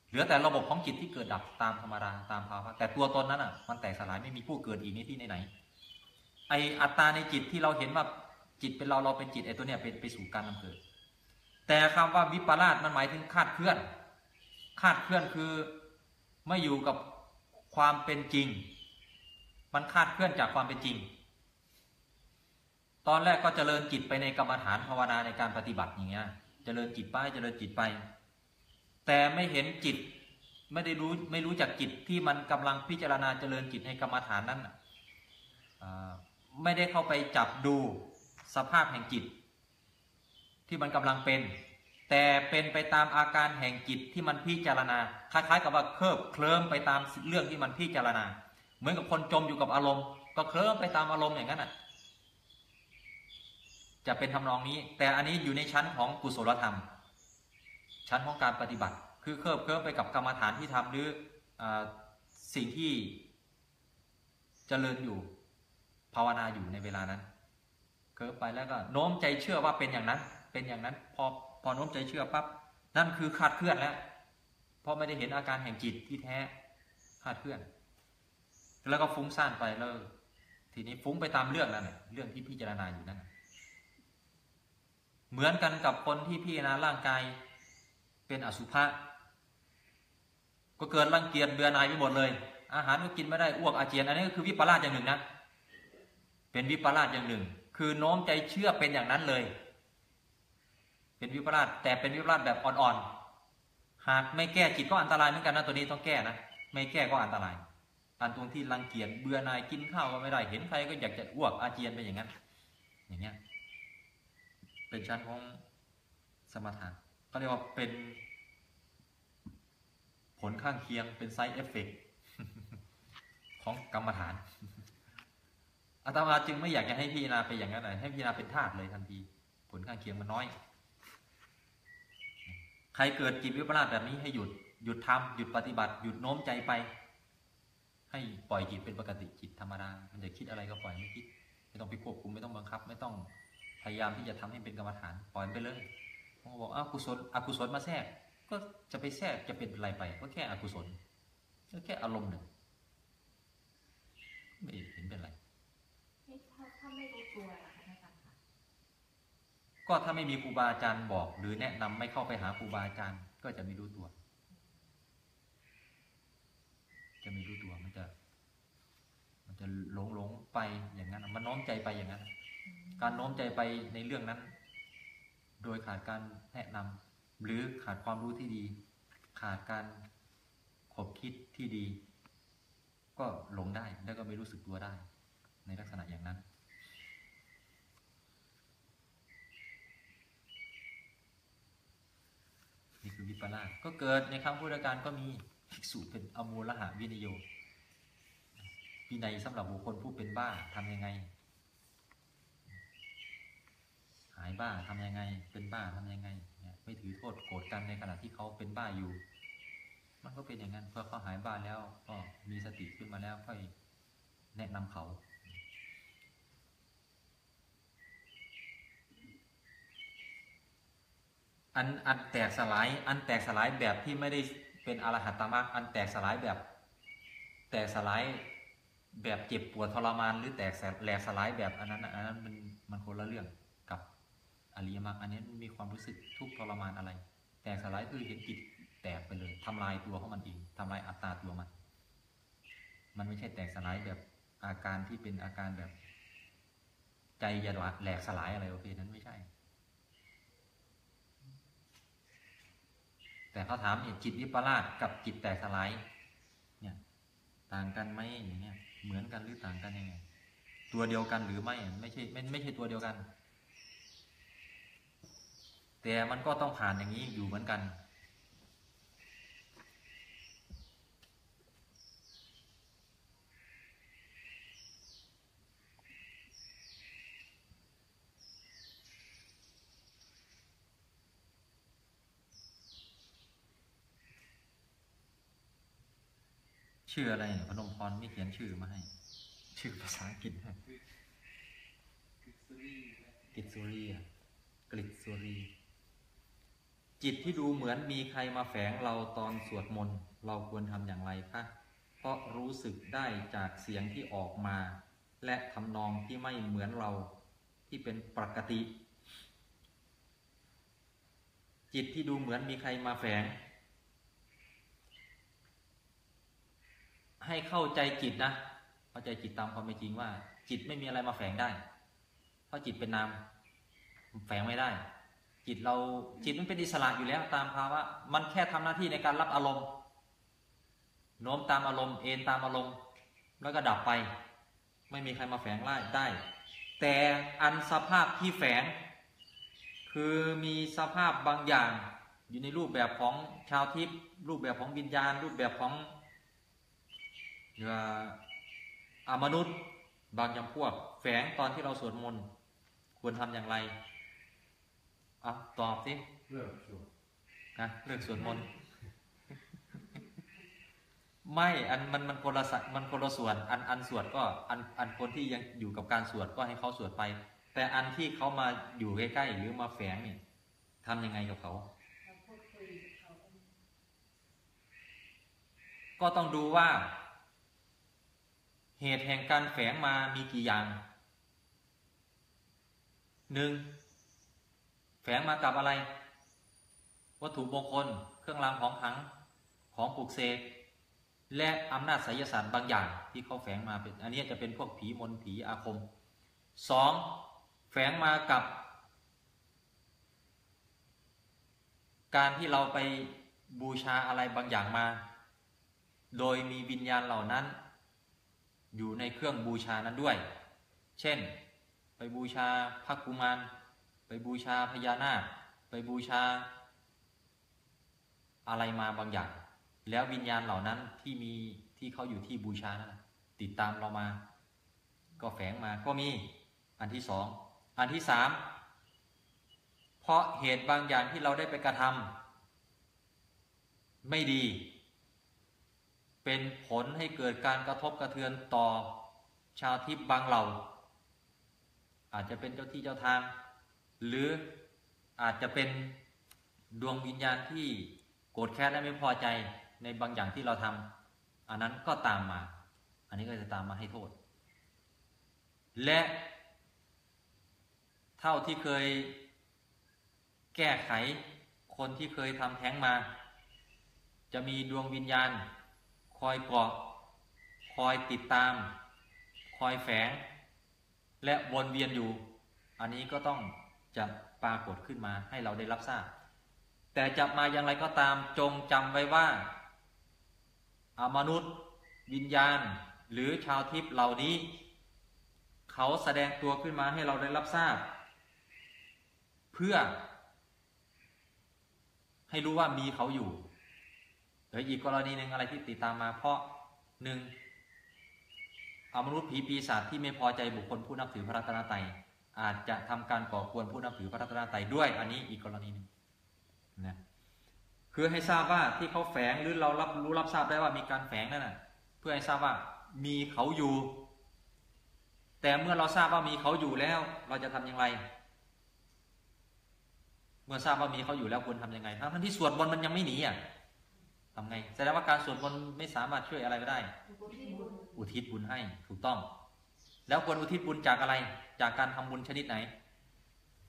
เหลือแต่ระบบของจิตที่เกิดดับตามธรรมดาตามภาวะแต่ตัวตนนั้นอะ มันแตกสลายไม่มีผู้เกิดอีกในที่ไหนๆไออัตตาในจิตที่เราเห็นว่าจิตเป็นเราเราเป็นจิตไอตัวเนี้ยเป็นไปสู่การนำเกิด แต่คำว่าวิปลาสมันหมายถึงคาดเคลื่อนคาดเคลื่อนคือไม่อยู่กับความเป็นจริง มันคาดเคลื่อนจากความเป็นจริง ตอนแรกก็เจริญจิตไปในกรรมฐานภาวนาในการปฏิบัติอย่างเงี้ยเจริญจิตไปเจริญจิตไป แต่ไม่เห็นจิตไม่ได้รู้ไม่รู้จักจิตที่มันกำลังพิจารณาเจริญจิตในกรรมฐานนั้นไม่ได้เข้าไปจับดูสภาพแห่งจิต ที่มันกำลังเป็น แต่เป็นไปตามอาการแห่งจิตที่มันพิจารณาคล้ายๆกับว่าเคลิบเคลิ้มไปตามเรื่องที่มันพิจารณา เหมือนกับคนจมอยู่กับอารมณ์ ก็เคลิ้มไปตามอารมณ์อย่างนั้นน่ะ จะเป็นทำนองนี้ แต่อันนี้อยู่ในชั้นของกุศลธรรม ชั้นของการปฏิบัติ คือเคลิบเคลิ้มไปกับกรรมฐานที่ทำหรืออสิ่งที่เจริญอยู่ภาวนาอยู่ในเวลานั้นเคลิบไปแล้วก็โน้มใจเชื่อว่าเป็นอย่างนั้น เป็นอย่างนั้น พอพอโน้มใจเชื่อปั๊บนั่นคือคาดเคลื่อนแล้วเพราะไม่ได้เห็นอาการแห่งจิตที่แท้คาดเคลื่อน แล้วก็ฟุ้งซ่านไปแล้วทีนี้ฟุ้งไปตามเรื่องนั่นแหละเรื่องที่พิจารณาอยู่นั่น เหมือนกันกับคนที่พิจารณาร่างกายเป็นอสุภะก็เกิดรังเกียจเบื่อหน่ายไปหมดเลย อาหารก็กินไม่ได้อ้วกอาเจียน อันนี้ก็คือวิปลาสอย่างหนึ่งนะ เป็นวิปลาสอย่างหนึ่ง คือโน้มใจเชื่อเป็นอย่างนั้นเลย เป็นวิปลาสแต่เป็นวิปลาสแบบอ่อนๆ หากไม่แก้จิตก็อันตรายเหมือนกันนะตัวนี้ต้องแก้นะ ไม่แก้ก็อันตราย อันตรงที่รังเกียจเบื่อหน่ายกินข้าวก็ไม่ได้ เห็นใครก็อยากจะอ้วกอาเจียนไปอย่างนั้น อย่างเงี้ย เป็นชั้นของสมถะก็เรียกว่าเป็น ผลข้างเคียงเป็นไซ d ์เอฟเฟกของกรรมฐานอาตมาจึงไม่อยากจะให้พิจารณาไปอย่างนั้นเลยให้พิจารณาเป็นธาตุเลยทันทีผลข้างเคียงมันน้อย ใครเกิดจิตวิปลาสแบบนี้ให้หยุดหยุดทำหยุดปฏิบัติ หยุดโน้มใจไป ให้ปล่อยจิตเป็นปกติจิตธรรมดามันจะคิดอะไรก็ปล่อยไม่คิด ไม่ต้องไปควบคุมไม่ต้องบังคับ ไม่ต้อง พยายามที่จะทำให้เป็นกรรมฐานปล่อยไปเลยผมก็บอกอ้าวกุศลอกุศลมาแทรก ก็จะไปแทรกจะเป็นอะไรไป ก็แค่อกุศลก็แค่อารมณ์หนึ่งไม่เห็นเป็นไรไม่ถ้าถ้าไม่รู้ตัวล่ะคะอาจารย์คะก็ถ้าไม่มีครูบาอาจารย์บอก หรือแนะนำไม่เข้าไปหาครูบาอาจารย์ก็จะไม่รู้ตัว จะไม่รู้ตัวมันจะ มันจะหลงหลงไปอย่างนั้น มันน้อมใจไปอย่างนั้น การโน้มใจไปในเรื่องนั้น โดยขาดการแนะนำหรือขาดความรู้ที่ดี ขาดการขบคิดที่ดี ก็หลงได้แล้วก็ไม่รู้สึกตัวได้ ในลักษณะอย่างนั้น นี่คือวิปลาสก็เกิดในคำพุทธการก็มีภิกษุเป็นอมูลหะวินโยวินัยสำหรับบุคคลผู้เป็นบ้าทำยังไง หายบ้าทำยังไง เป็นบ้าทำยังไงเนี่ยไม่ถือโทษโกรธกันในขณะที่เขาเป็นบ้าอยู่ มันก็เป็นอย่างนั้นเพื่อเขาหายบ้าแล้วก็มีสติขึ้นมาแล้วค่อยแนะนำเขาอันอันแตกสลาย อันแตกสลายแบบที่ไม่ได้เป็นอรหัตตมรรคอันแตกสลายแบบ แตกสลายแบบเจ็บปวดทรมาน หรือแตกแสแหลกสลายแบบอันนั้นอันนั้นมันมันคนละเรื่อง อริยมรรคอันนี้มันมีความรู้สึกทุกข์ทรมานอะไร แตกสลายคือเห็นจิตแตกไปเลยทำลายตัวของมันเองทำลายอัตตาตัวมัน มันไม่ใช่แตกสลายแบบอาการที่เป็นอาการแบบ ใจจะแหลกสลายอะไรโอเคนั้นไม่ใช่ แต่เขาถามเนี่ยจิตวิปลาสกับจิตแตกสลาย เนี่ย ต่างกันไหมอย่างเงี้ยเหมือนกันหรือต่างกันยังไงตัวเดียวกันหรือไม่ไม่ใช่ไม่ไม่ใช่ตัวเดียวกัน แต่มันก็ต้องผ่านอย่างนี้อยู่เหมือนกัน ชื่ออะไรเนี่ยพนมพรไม่เขียนชื่อมาให้ ชื่อภาษาอังกฤษให้กิตสุรีอะกฤษสุรี จิตที่ดูเหมือนมีใครมาแฝงเราตอนสวดมนต์เราควรทำอย่างไรคะเพราะรู้สึกได้จากเสียงที่ออกมา และทำนองที่ไม่เหมือนเราที่เป็นปกติ จิตที่ดูเหมือนมีใครมาแฝง ให้เข้าใจจิตนะ เข้าใจจิตตามความเป็นจริงว่า จิตไม่มีอะไรมาแฝงได้ เพราะจิตเป็นนามแฝงไม่ได้ จิตเราจิตมันเป็นอิสระอยู่แล้วตามภาวะมันแค่ทำหน้าที่ในการรับอารมณ์โน้มตามอารมณ์เอ็นตามอารมณ์ แล้วก็ดับไป ไม่มีใครมาแฝงไล่ได้ แต่อันสภาพที่แฝง คือมีสภาพบางอย่าง อยู่ในรูปแบบของชาวทิพย์รูปแบบของวิญญาณ รูปแบบของเรือามนุษย์ บางจำพวก แฝงตอนที่เราสวดมนต์ควรทำอย่างไร อะตอบสิเลิกสวดนะเรื่องสวดมนต์ไม่อันมันมันคนละสะมันคนละส่วน อันอันสวดก็อันอันคนที่ยังอยู่กับการสวดก็ให้เขาสวดไป แต่อันที่เขามาอยู่ใกล้ๆหรือมาแฝงนี่ทำยังไงกับเขาเราพูดคุยกับเขาก็ต้องดูว่า เหตุแห่งการแฝงมามีกี่อย่างหนึ่ง แฝงมากับอะไร วัตถุมงคล เครื่องรางของขังของปลุกเสกและอำนาจไสยศาสตร์บางอย่างที่เขาแฝงมาเป็น อันนี้จะเป็นพวกผีมนผีอาคมสองแฝงมากับ การที่เราไปบูชาอะไรบางอย่างมา โดยมีวิญญาณเหล่านั้น อยู่ในเครื่องบูชานั้นด้วย เช่น ไปบูชาพระกุมาร ไปบูชาพญานาค ไปบูชา อะไรมาบางอย่าง แล้ววิญญาณเหล่านั้นที่มีที่เขาอยู่ที่บูชานั้นน่ะติดตามเรามา ก็แฝงมาก็มี อันที่สอง อันที่สามเพราะเหตุบางอย่างที่เราได้ไปกระทำไม่ดี เป็นผลให้เกิดการกระทบกระเทือนต่อชาวทิพย์บางเหล่า อาจจะเป็นเจ้าที่เจ้าทาง หรืออาจจะเป็นดวงวิญญาณที่โกรธแค้นและไม่พอใจในบางอย่างที่เราทำอันนั้นก็ตามมา อันนี้ก็จะตามมาให้โทษ และเท่าที่เคยแก้ไขคนที่เคยทำแท้งมา จะมีดวงวิญญาณ คอยเกาะคอยติดตาม คอยแฝง และวนเวียนอยู่ อันนี้ก็ต้อง จะปรากฏขึ้นมาให้เราได้รับทราบ แต่จะมาอย่างไรก็ตามจงจำไว้ว่าอามนุษย์ วิญญาณ หรือชาวทิพย์เหล่านี้ เขาแสดงตัวขึ้นมาให้เราได้รับทราบ เพื่อ ให้รู้ว่ามีเขาอยู่หรืออีกกรณีหนึ่งอะไรที่ติดตามมาเพราะหนึ่งอมนุษย์ผีปีศาจที่ไม่พอใจบุคคลผู้นับถือพระรัตนตรัย อาจจะทำการก่อกวนผู้นับถือพระรัตนตรัยด้วย อันนี้อีกกรณีหนึ่งนะคือให้ทราบว่าที่เขาแฝงหรือเรารับรู้รับทราบได้ว่ามีการแฝงนั่นน่ะเพื่อให้ทราบว่ามีเขาอยู่ แต่เมื่อเราทราบว่ามีเขาอยู่แล้ว เราจะทำอย่างไร เมื่อทราบว่ามีเขาอยู่แล้วควรทำยังไงทั้งที่สวดมนต์มันยังไม่หนีอะทำไงแสดงว่าการสวดมนต์ไม่สามารถช่วยอะไรไปได้อุทิศบุญอุทิศบุญให้ถูกต้อง แล้วควรอุทิศบุญจากอะไร จากการทำบุญชนิดไหน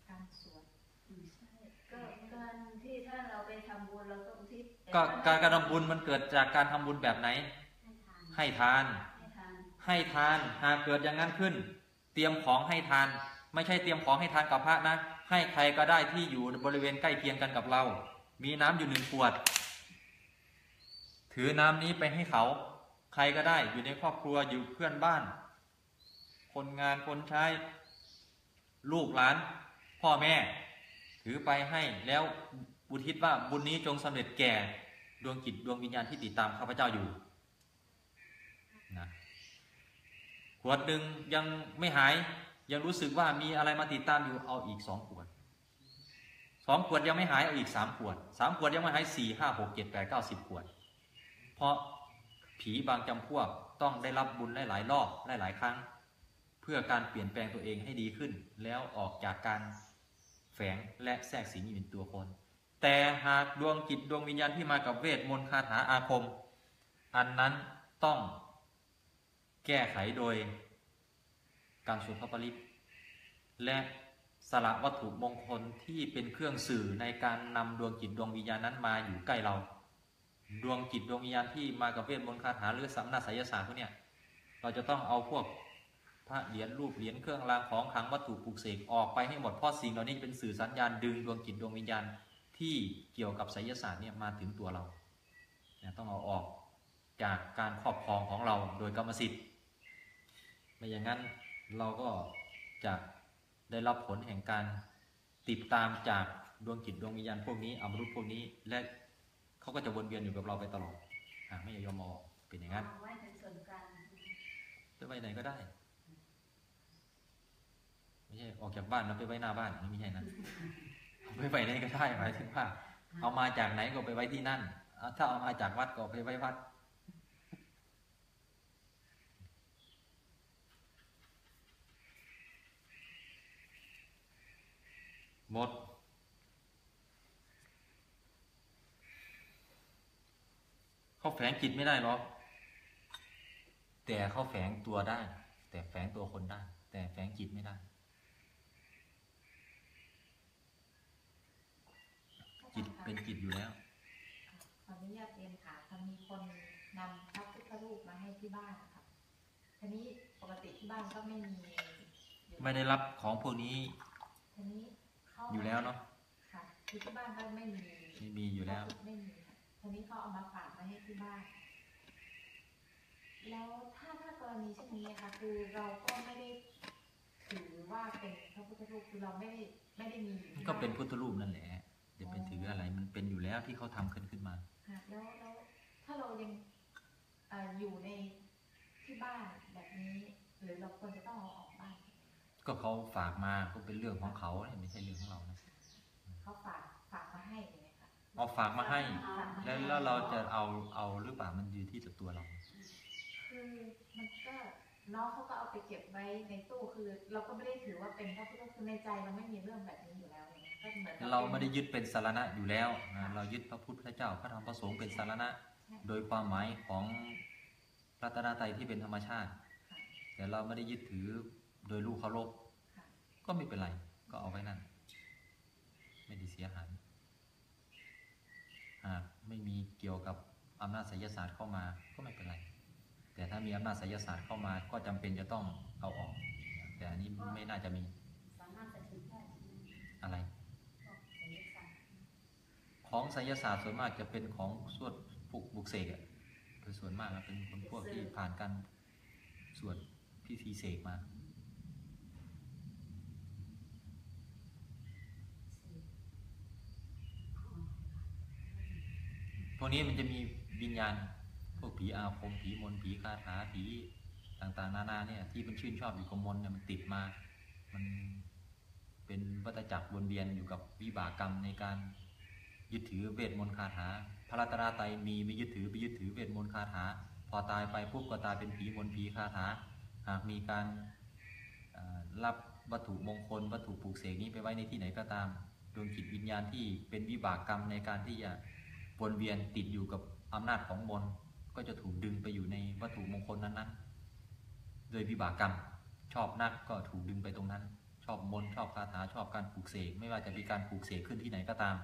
การสวดอืมใช่ก็การที่ถ้าเราไปทำบุญเราก็อุทิศก็การการทำบุญมันเกิดจากการทำบุญแบบไหน ให้ทานให้ทานให้ให้ทาน หากเกิดอย่างนั้นขึ้น เตรียมของให้ทาน ไม่ใช่เตรียมของให้ทานกับพระนะ ให้ใครก็ได้ที่อยู่บริเวณใกล้เคียงกันกับเรา มีน้ำอยู่หนึ่งขวด ถือน้ำนี้ไปให้เขา ใครก็ได้อยู่ในครอบครัวอยู่เพื่อนบ้าน คนงานคนใช้ ลูกหลาน พ่อแม่ ถือไปให้แล้วอุทิศว่าบุญนี้จงสำเร็จแก่ดวงจิตดวงวิญญาณที่ติดตามข้าพเจ้าอยู่นะขวดหนึ่งยังไม่หาย ยังรู้สึกว่ามีอะไรมาติดตามอยู่เอาอีกสองขวดสองขวดยังไม่หายเอาอีกสามขวดสามขวดยังไม่หายสี่ห้าหกเจ็ดแปดเก้าสิบขวด เพราะผีบางจำพวกต้องได้รับบุญหลายๆรอบหลายๆครั้ง พื่อการเปลี่ยนแปลงตัวเองให้ดีขึ้น แล้วออกจากการแฝงและแทรกสิงอยู่ในตัวคน แต่หากดวงจิตดวงวิญญาณที่มากับเวทมนต์คาถาอาคม อันนั้นต้องแก้ไขโดยการสวดพระปริตและสละวัตถุมงคลที่เป็นเครื่องสื่อในการนำดวงจิตดวงวิญญาณนั้นมาอยู่ใกล้เรา ดวงจิตดวงวิญญาณที่มากับเวทมนต์คาถาหรือสัมนาไสยศาสตร์พวกเนี้ยเราจะต้องเอาพวก พระเหรียญรูปเหรียญเครื่องรางของขลังวัตถุปลูกเสกออกไปให้หมดเพราะสิ่งเหล่านี้เป็นสื่อสัญญาณดึงดวงจิตดวงวิญญาณที่เกี่ยวกับไสยศาสตร์เนี่ยมาถึงตัวเราเนี่ยต้องเอาออกจากการครอบครองของเราโดยกรรมสิทธิ์ไม่อย่างนั้นเราก็จะได้รับผลแห่งการติดตามจากดวงจิตดวงวิญญาณพวกนี้อมรุษพวกนี้และเขาก็จะวนเวียนอยู่กับเราไปตลอดหากไม่ยอมมออกเป็นอย่างนั้นเอาไว้เป็นส่วนกลางจะไปไหนก็ได้ไม่ใช่ออกจากบ้านแล้วไปไว้หน้าบ้านไม่ใช่นะเอาไปไว้ไหนก็ได้หมายถึงว่า เอามาจากไหนก็ไปไว้ที่นั่นเอาถ้าเอามาจากวัดก็ไปไว้วัด หมดเขาแฝงจิตไม่ได้หรอกแต่เขาแฝงตัวได้ แต่แฝงตัวคนได้ แต่แฝงจิตไม่ได้ จิตเป็นจิตอยู่แล้วขออนุญาตเรียนถามค่ะมีคนนำพระพุทธรูปมาให้ที่บ้านค่ะทีนี้ปกติที่บ้านก็ไม่มีไม่ได้รับของพวกนี้ทีนี้เขาอยู่แล้วเนาะค่ะคือที่บ้านก็ไม่มีไม่มีอยู่แล้วไม่มีค่ะทีนี้เขาเอามาฝากมาให้ที่บ้านแล้วถ้าถ้ากรณีเช่นนี้นะคะคือเราก็ไม่ได้ถือว่าเป็นพระพุทธรูปคือเราไม่ได้ไม่ได้มีอยู่ที่ก็เป็นบ้าพุทธรูปนั่นแหละ จะเป็นถืออะไรมันเป็นอยู่แล้วที่เขาทำขึ้นขึ้นมาค่ะแล้วแล้วถ้าเรายังเอ่ออยู่ในที่บ้านแบบนี้ หรือเราควรจะต้องเอาออกบ้าน ก็เขาฝากมาก็เป็นเรื่องของเขาไม่ใช่เรื่องของเรานะเขาฝากฝากมาให้อย่างเงี้ยค่ะเอาฝากมาให้ฝากมาแล้วให้ แล้วเราจะเอาเอาหรือเปล่ามันอยู่ที่ตัวเรา คือมันก็น้องเขาก็เอาไปเก็บไว้ในตู้คือ เราก็ไม่ได้ถือว่าเป็นพระพุทธคือในใจเราไม่มีเรื่องแบบนี้อยู่แล้วเนี่ยก็ เหมือนกับเราไม่ได้ยึดเป็นสารณะอยู่แล้วนะเรายึดพระพุทธเจ้าพระธรรมพระสงฆ์เป็นสารณะ โดยความหมายของรัตนตรัยที่เป็นธรรมชาติ แต่เราไม่ได้ยึดถือโดยลูกเคารพค่ะก็ไม่เป็นไร ก็เอาไว้นั่น ไม่ได้เสียหายหากไม่มีเกี่ยวกับอำนาจไสยศาสตร์เข้ามาก็ไม่เป็นไร แต่ถ้ามีอำนาจไสยศาสตร์เข้ามาก็จำเป็นจะต้องเอาออก แต่อันนี้ไม่น่าจะมีสามารถจะถึงได้ใช่ไหมอะไรพวกศิลปะ ของไสยศาสตร์ส่วนมากจะเป็นของสวดปลุกบุกเสกอะโดยส่วนมากเป็นคนพวกที่ผ่านการสวดพิธีเสกมาพวกนี้มันจะมีวิญญาณพวกผีอาคมผีมนผีคาถาผีต่างๆ นานาเนี่ยที่มันชื่นชอบอยู่กับมนเนี่ยมันติดมา มันเป็นวัฏจักรวนเวียนอยู่กับวิบากกรรมในการ ยึดถือเวทมนต์คาถา พระรัตนตรัยมีไม่ยึดถือไปยึดถือเวทมนต์คาถา พอตายไปปุ๊บก็ตายเป็นผีมนต์ผีคาถา หากมีการรับวัตถุมงคลวัตถุปลูกเสกนี้ไปไว้ในที่ไหนก็ตามดวงจิตวิญญาณที่เป็นวิบากกรรมในการที่จะวนเวียนติดอยู่กับอำนาจของมนต์ก็จะถูกดึงไปอยู่ในวัตถุมงคลนั้นๆโดยวิบากกรรม ชอบนักก็ถูกดึงไปตรงนั้น ชอบมนต์ชอบคาถาชอบการปลูกเสกไม่ว่าจะมีการปลูกเสกขึ้นที่ไหนก็ตาม